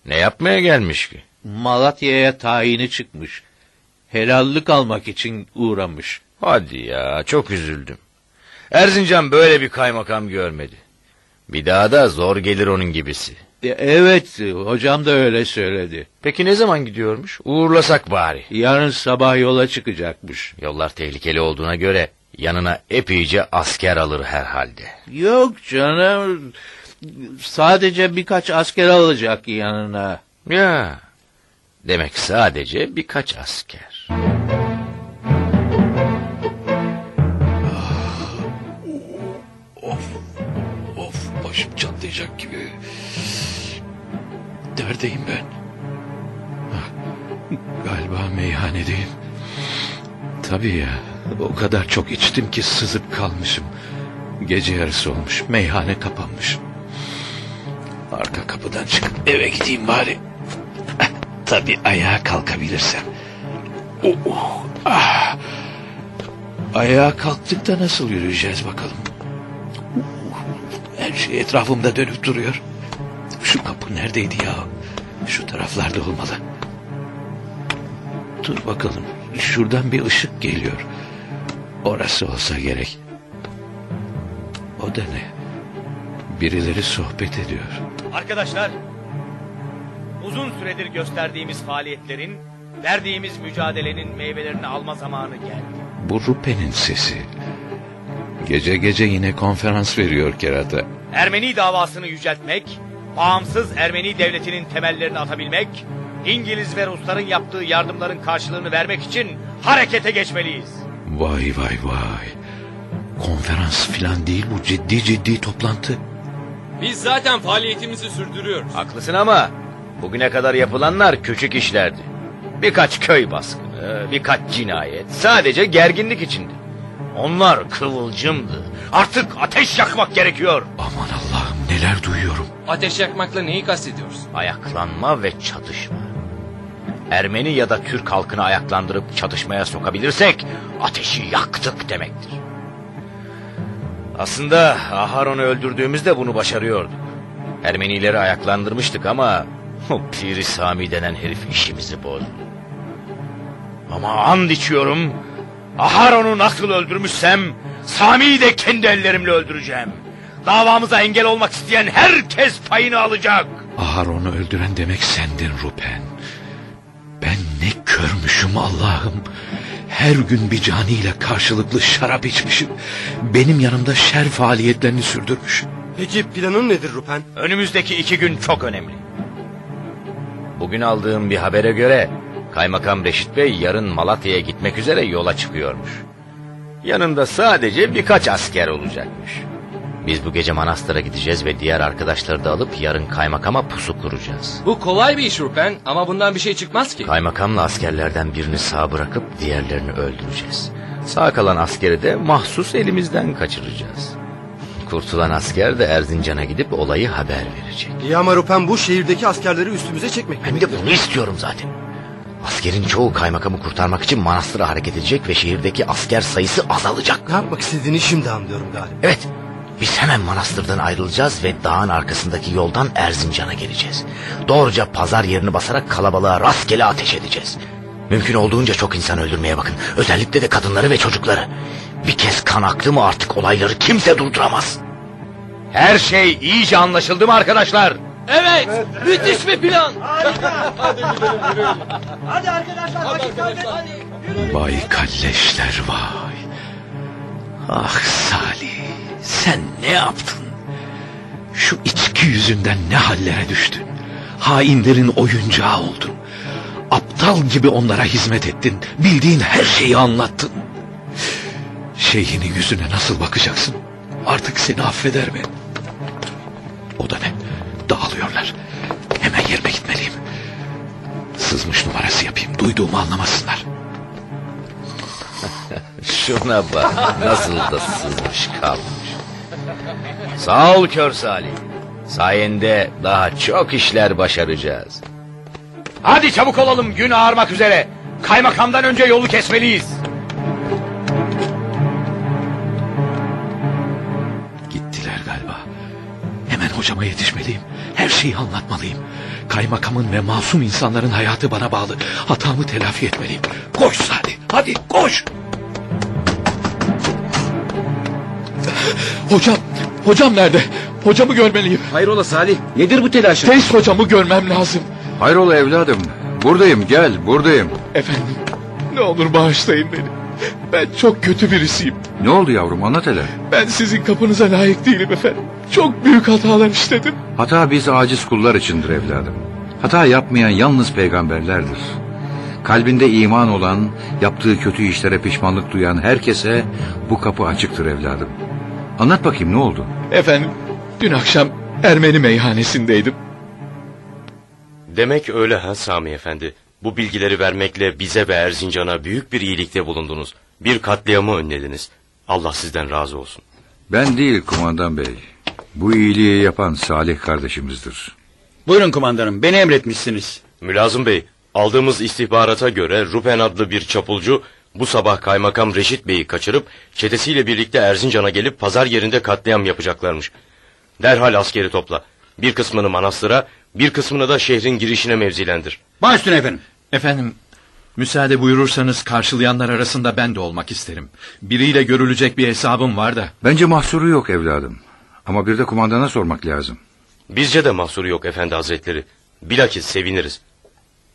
Ne yapmaya gelmiş ki? Malatya'ya tayini çıkmış. Helallik almak için uğramış. Hadi ya çok üzüldüm. Erzincan böyle bir kaymakam görmedi. Bir daha da zor gelir onun gibisi. Evet, hocam da öyle söyledi. Peki ne zaman gidiyormuş? Uğurlasak bari. Yarın sabah yola çıkacakmış. Yollar tehlikeli olduğuna göre yanına epeyce asker alır herhalde. Yok canım. Sadece birkaç asker alacak yanına. Ya. Demek sadece birkaç asker. Neredeyim ben? Hah, Galiba meyhanedeyim. Tabii ya, o kadar çok içtim ki sızıp kalmışım. Gece yarısı olmuş, meyhane kapanmış. Arka kapıdan çıkıp eve gideyim bari. Eh, Tabii ayağa kalkabilirsem. Oh, oh, ah. Ayağa kalktık da nasıl yürüyeceğiz bakalım. Her şey etrafımda dönüp duruyor. Şu kapı neredeydi ya? Şu taraflarda olmalı. Dur bakalım. Şuradan bir ışık geliyor. Orası olsa gerek. O da ne? Birileri sohbet ediyor. Arkadaşlar, uzun süredir gösterdiğimiz faaliyetlerin, verdiğimiz mücadelenin meyvelerini alma zamanı geldi. Bu Rupe'nin sesi. Gece gece yine konferans veriyor kerata. Ermeni davasını yüceltmek, bağımsız Ermeni devletinin temellerini atabilmek, İngiliz ve Rusların yaptığı yardımların karşılığını vermek için harekete geçmeliyiz. Vay vay vay. Konferans filan değil bu ciddi ciddi toplantı. Biz zaten faaliyetimizi sürdürüyoruz. Haklısın ama bugüne kadar yapılanlar küçük işlerdi. Birkaç köy baskını, birkaç cinayet sadece gerginlik içindi. Onlar kıvılcımdı. Artık ateş yakmak gerekiyor. Aman Allah'ım neler duyuyorum. Ateş yakmakla neyi kastediyoruz? Ayaklanma ve çatışma. Ermeni ya da Türk halkını ayaklandırıp çatışmaya sokabilirsek ateşi yaktık demektir. Aslında Aharon'u öldürdüğümüzde bunu başarıyorduk. Ermenileri ayaklandırmıştık ama o Piri Sami denen herif işimizi bozdu. Ama and içiyorum Aharon'u nasıl öldürmüşsem Sami'yi de kendi ellerimle öldüreceğim. Davamıza engel olmak isteyen herkes payını alacak. Aharon'u öldüren demek sendin Rupen. Ben ne körmüşüm Allah'ım. Her gün bir caniyle karşılıklı şarap içmişim. Benim yanımda şer faaliyetlerini sürdürmüş. Peki planın nedir Rupen? Önümüzdeki iki gün çok önemli. Bugün aldığım bir habere göre Kaymakam Reşit Bey yarın Malatya'ya gitmek üzere yola çıkıyormuş. Yanında sadece birkaç asker olacakmış. Biz bu gece manastıra gideceğiz ve diğer arkadaşları da alıp yarın kaymakama pusu kuracağız. Bu kolay bir iş Rupen ama bundan bir şey çıkmaz ki. Kaymakamla askerlerden birini sağ bırakıp diğerlerini öldüreceğiz. Sağ kalan askeri de mahsus elimizden kaçıracağız. Kurtulan asker de Erzincan'a gidip olayı haber verecek. İyi ama Rupen bu şehirdeki askerleri üstümüze çekmek. Ben de bunu istiyorum zaten. Askerin çoğu kaymakamı kurtarmak için manastıra hareket edecek ve şehirdeki asker sayısı azalacak. Ne yapmak istediğini şimdi anlıyorum galiba. Evet. Biz hemen manastırdan ayrılacağız ve dağın arkasındaki yoldan Erzincan'a geleceğiz. Doğruca pazar yerini basarak kalabalığa rastgele ateş edeceğiz. Mümkün olduğunca çok insan öldürmeye bakın. Özellikle de kadınları ve çocukları. Bir kez kan aktı mı artık olayları kimse durduramaz. Her şey iyice anlaşıldı mı arkadaşlar? Evet, müthiş bir plan. Hadi arkadaşlar vakit kaybetmeyin. Vay kalleşler vay. Ah Salih sen ne yaptın? Şu içki yüzünden ne hallere düştün? Hainlerin oyuncağı oldun. Aptal gibi onlara hizmet ettin. Bildiğin her şeyi anlattın. Şeyhinin yüzüne nasıl bakacaksın? Artık seni affeder mi? O da ne? Dağılıyorlar. Hemen yerime gitmeliyim. Sızmış numarası yapayım. Duyduğumu anlamasınlar. (laughs) Şuna bak nasıl da sızmış kalmış. Sağ ol kör Salih. Sayende daha çok işler başaracağız. Hadi çabuk olalım gün ağarmak üzere. Kaymakamdan önce yolu kesmeliyiz. Gittiler galiba. Hemen hocama yetişmeliyim. Her şeyi anlatmalıyım. Kaymakamın ve masum insanların hayatı bana bağlı. Hatamı telafi etmeliyim. Koş Salih hadi koş. Koş. Hocam, hocam nerede? Hocamı görmeliyim. Hayrola Salih, nedir bu telaşın? Tez hocamı görmem lazım. Hayrola evladım. Buradayım gel buradayım. Efendim, ne olur bağışlayın beni. Ben çok kötü birisiyim. Ne oldu yavrum anlat hele. Ben sizin kapınıza layık değilim efendim. Çok büyük hatalar işledim. Hata biz aciz kullar içindir evladım. Hata yapmayan yalnız peygamberlerdir. Kalbinde iman olan, yaptığı kötü işlere pişmanlık duyan herkese bu kapı açıktır evladım. Anlat bakayım ne oldu? Efendim, dün akşam Ermeni meyhanesindeydim. Demek öyle ha Sami Efendi. Bu bilgileri vermekle bize ve Erzincan'a büyük bir iyilikte bulundunuz. Bir katliamı önlediniz. Allah sizden razı olsun. Ben değil kumandan bey. Bu iyiliği yapan Salih kardeşimizdir. Buyurun kumandanım beni emretmişsiniz. Mülazım Bey, aldığımız istihbarata göre Rupen adlı bir çapulcu bu sabah kaymakam Reşit Bey'i kaçırıp çetesiyle birlikte Erzincan'a gelip pazar yerinde katliam yapacaklarmış. Derhal askeri topla. Bir kısmını manastıra, bir kısmını da şehrin girişine mevzilendir. Baş üstüne efendim. Efendim, müsaade buyurursanız karşılayanlar arasında ben de olmak isterim. Biriyle görülecek bir hesabım var da. Bence mahsuru yok evladım. Ama bir de kumandana sormak lazım. Bizce de mahsuru yok efendi hazretleri. Bilakis seviniriz.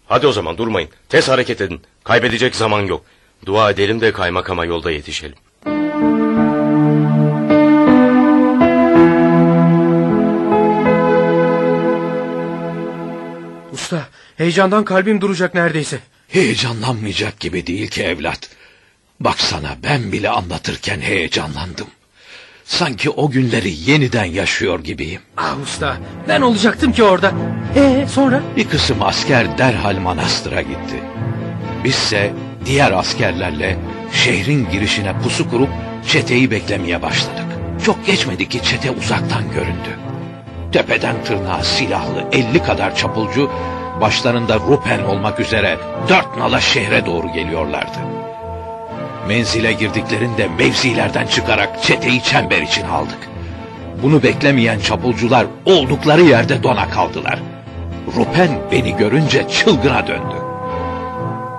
Hadi o zaman durmayın. Tez hareket edin. Kaybedecek zaman yok. Dua edelim de kaymakama yolda yetişelim. Usta heyecandan kalbim duracak neredeyse. Heyecanlanmayacak gibi değil ki evlat. Baksana ben bile anlatırken heyecanlandım. Sanki o günleri yeniden yaşıyor gibiyim. Ah usta ben olacaktım ki orada. Ee sonra? Bir kısım asker derhal manastıra gitti. Bizse diğer askerlerle şehrin girişine pusu kurup çeteyi beklemeye başladık. Çok geçmedi ki çete uzaktan göründü. Tepeden tırnağa silahlı elli kadar çapulcu başlarında Rupen olmak üzere dört nala şehre doğru geliyorlardı. Menzile girdiklerinde mevzilerden çıkarak çeteyi çember için aldık. Bunu beklemeyen çapulcular oldukları yerde dona kaldılar. Rupen beni görünce çılgına döndü.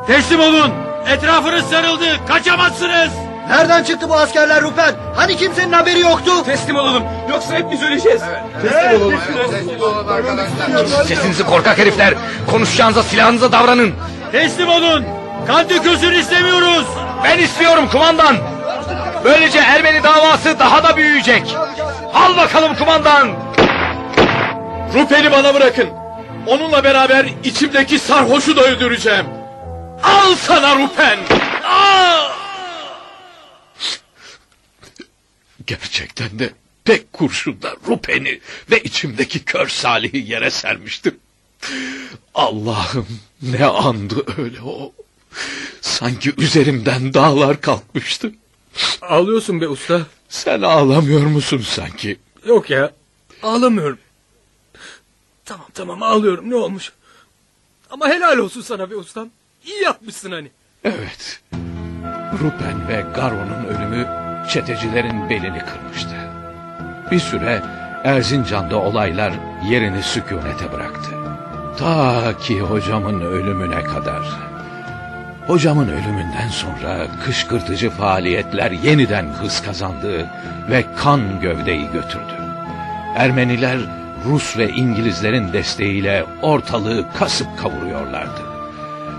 Teslim olun. Etrafınız sarıldı. Kaçamazsınız. Nereden çıktı bu askerler Rupen? Hani kimsenin haberi yoktu? Teslim olalım. Yoksa hepimiz öleceğiz. Teslim olalım. Teslim olalım arkadaşlar. Sesinizi korkak herifler. Konuşacağınıza silahınıza davranın. Teslim olun. Kan dökülsün istemiyoruz. Ben istiyorum kumandan. Böylece Ermeni davası daha da büyüyecek. Al bakalım kumandan. Rupen'i bana bırakın. Onunla beraber içimdeki sarhoşu da öldüreceğim. Al sana Rupen. Al! Gerçekten de tek kurşunda Rupen'i ve içimdeki kör Salih'i yere sermiştim. Allah'ım ne andı öyle o. Sanki üzerimden dağlar kalkmıştı. Ağlıyorsun be usta. Sen ağlamıyor musun sanki? Yok ya ağlamıyorum. Tamam tamam ağlıyorum ne olmuş. Ama helal olsun sana be ustam. İyi yapmışsın hani. Evet. Rupen ve Garo'nun ölümü çetecilerin belini kırmıştı. Bir süre Erzincan'da olaylar yerini sükunete bıraktı. Ta ki hocamın ölümüne kadar. Hocamın ölümünden sonra kışkırtıcı faaliyetler yeniden hız kazandı ve kan gövdeyi götürdü. Ermeniler Rus ve İngilizlerin desteğiyle ortalığı kasıp kavuruyorlardı.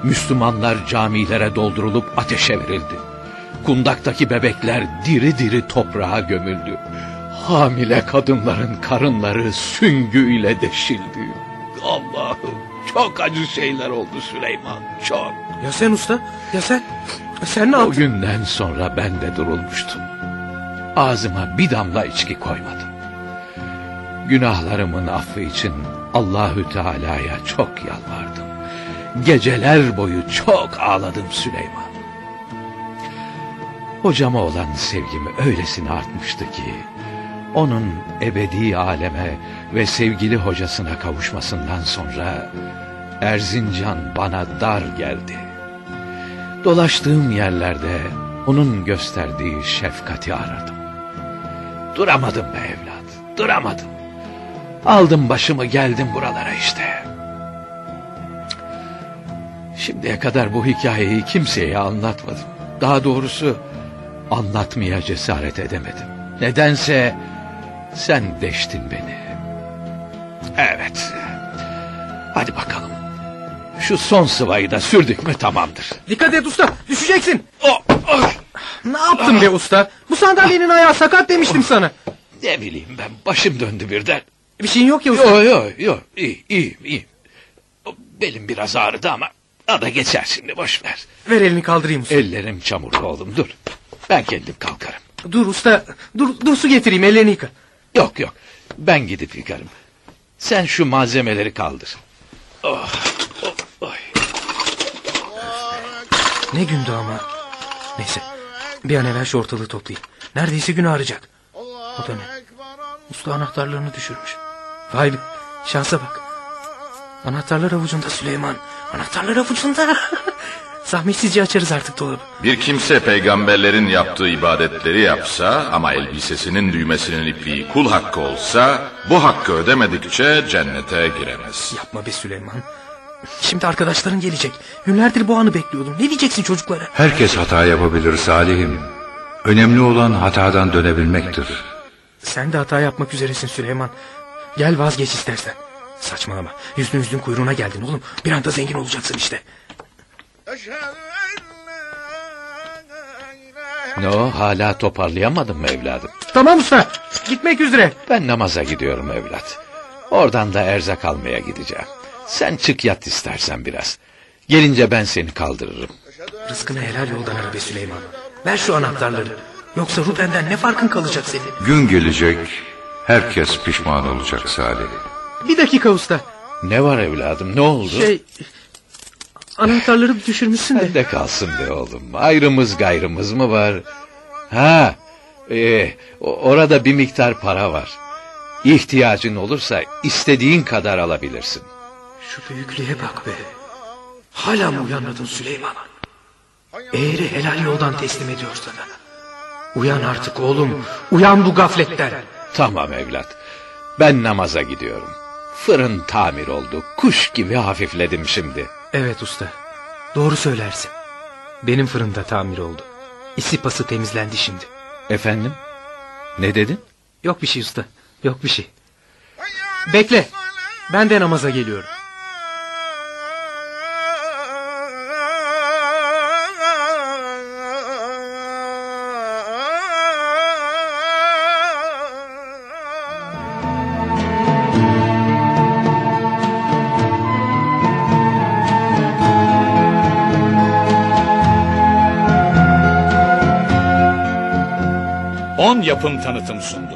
Müslümanlar camilere doldurulup ateşe verildi. Kundaktaki bebekler diri diri toprağa gömüldü. Hamile kadınların karınları süngüyle deşildi. Allah'ım çok acı şeyler oldu Süleyman çok. Ya sen usta ya sen? Sen ne O yaptın? günden sonra ben de durulmuştum. Ağzıma bir damla içki koymadım. Günahlarımın affı için Allahü Teala'ya çok yalvardım. Geceler boyu çok ağladım Süleyman. Hocama olan sevgim öylesine artmıştı ki... ...onun ebedi aleme ve sevgili hocasına kavuşmasından sonra... ...Erzincan bana dar geldi. Dolaştığım yerlerde onun gösterdiği şefkati aradım. Duramadım be evlat, duramadım. Aldım başımı geldim buralara işte. Şimdiye kadar bu hikayeyi kimseye anlatmadım. Daha doğrusu anlatmaya cesaret edemedim. Nedense sen deştin beni. Evet. Hadi bakalım. Şu son sıvayı da sürdük mü tamamdır. Dikkat et usta düşeceksin. Ne yaptın be usta? Bu sandalyenin ayağı sakat demiştim sana. Ne bileyim ben başım döndü birden. Bir şeyin yok ya usta. Yok yok yok iyi iyi iyi. Belim biraz ağrıdı ama o da geçer şimdi boş ver. Ver elini kaldırayım usta. Ellerim çamurlu oğlum dur. Ben kendim kalkarım. Dur usta dur, dur su getireyim ellerini yıka. Yok yok ben gidip yıkarım. Sen şu malzemeleri kaldır. Oh, oh, oy. Ne gündü ama. Neyse bir an evvel şu ortalığı toplayayım. Neredeyse gün ağrıyacak. O da ne? Usta anahtarlarını düşürmüş. Vay be şansa bak. Anahtarlar avucunda Süleyman. Anahtarlar avucunda. (laughs) Zahmetsizce açarız artık dolabı. Bir kimse peygamberlerin yaptığı ibadetleri yapsa ama elbisesinin düğmesinin ipliği kul hakkı olsa bu hakkı ödemedikçe cennete giremez. Yapma be Süleyman. Şimdi arkadaşların gelecek. Günlerdir bu anı bekliyordum. Ne diyeceksin çocuklara? Herkes hata yapabilir Salih'im. Önemli olan hatadan dönebilmektir. Sen de hata yapmak üzeresin Süleyman. Gel vazgeç istersen. Saçmalama. Yüzün yüzün kuyruğuna geldin oğlum. Bir anda zengin olacaksın işte. Ne o hala toparlayamadın mı evladım? Tamam usta. Gitmek üzere. Ben namaza gidiyorum evlat. Oradan da erzak almaya gideceğim. Sen çık yat istersen biraz. Gelince ben seni kaldırırım. Rızkını helal yoldan ara be Süleyman. Ver şu anahtarları. Yoksa Ruben'den ne farkın kalacak senin? Gün gelecek, herkes pişman olacak Salih. Bir dakika usta. Ne var evladım ne oldu? Şey... Anahtarları düşürmüşsün de. Bende kalsın be oğlum. Ayrımız gayrımız mı var? Ha, e, orada bir miktar para var. İhtiyacın olursa istediğin kadar alabilirsin. Şu büyüklüğe bak be. Hala mı uyanmadın Süleyman? Eğri helal yoldan teslim ediyor sana. Uyan artık oğlum. Uyan bu gafletten. Tamam evlat. Ben namaza gidiyorum. Fırın tamir oldu. Kuş gibi hafifledim şimdi. Evet usta. Doğru söylersin. Benim fırında tamir oldu. İsi pası temizlendi şimdi. Efendim? Ne dedin? Yok bir şey usta. Yok bir şey. Bekle. Ben de namaza geliyorum. On yapım tanıtım sundu.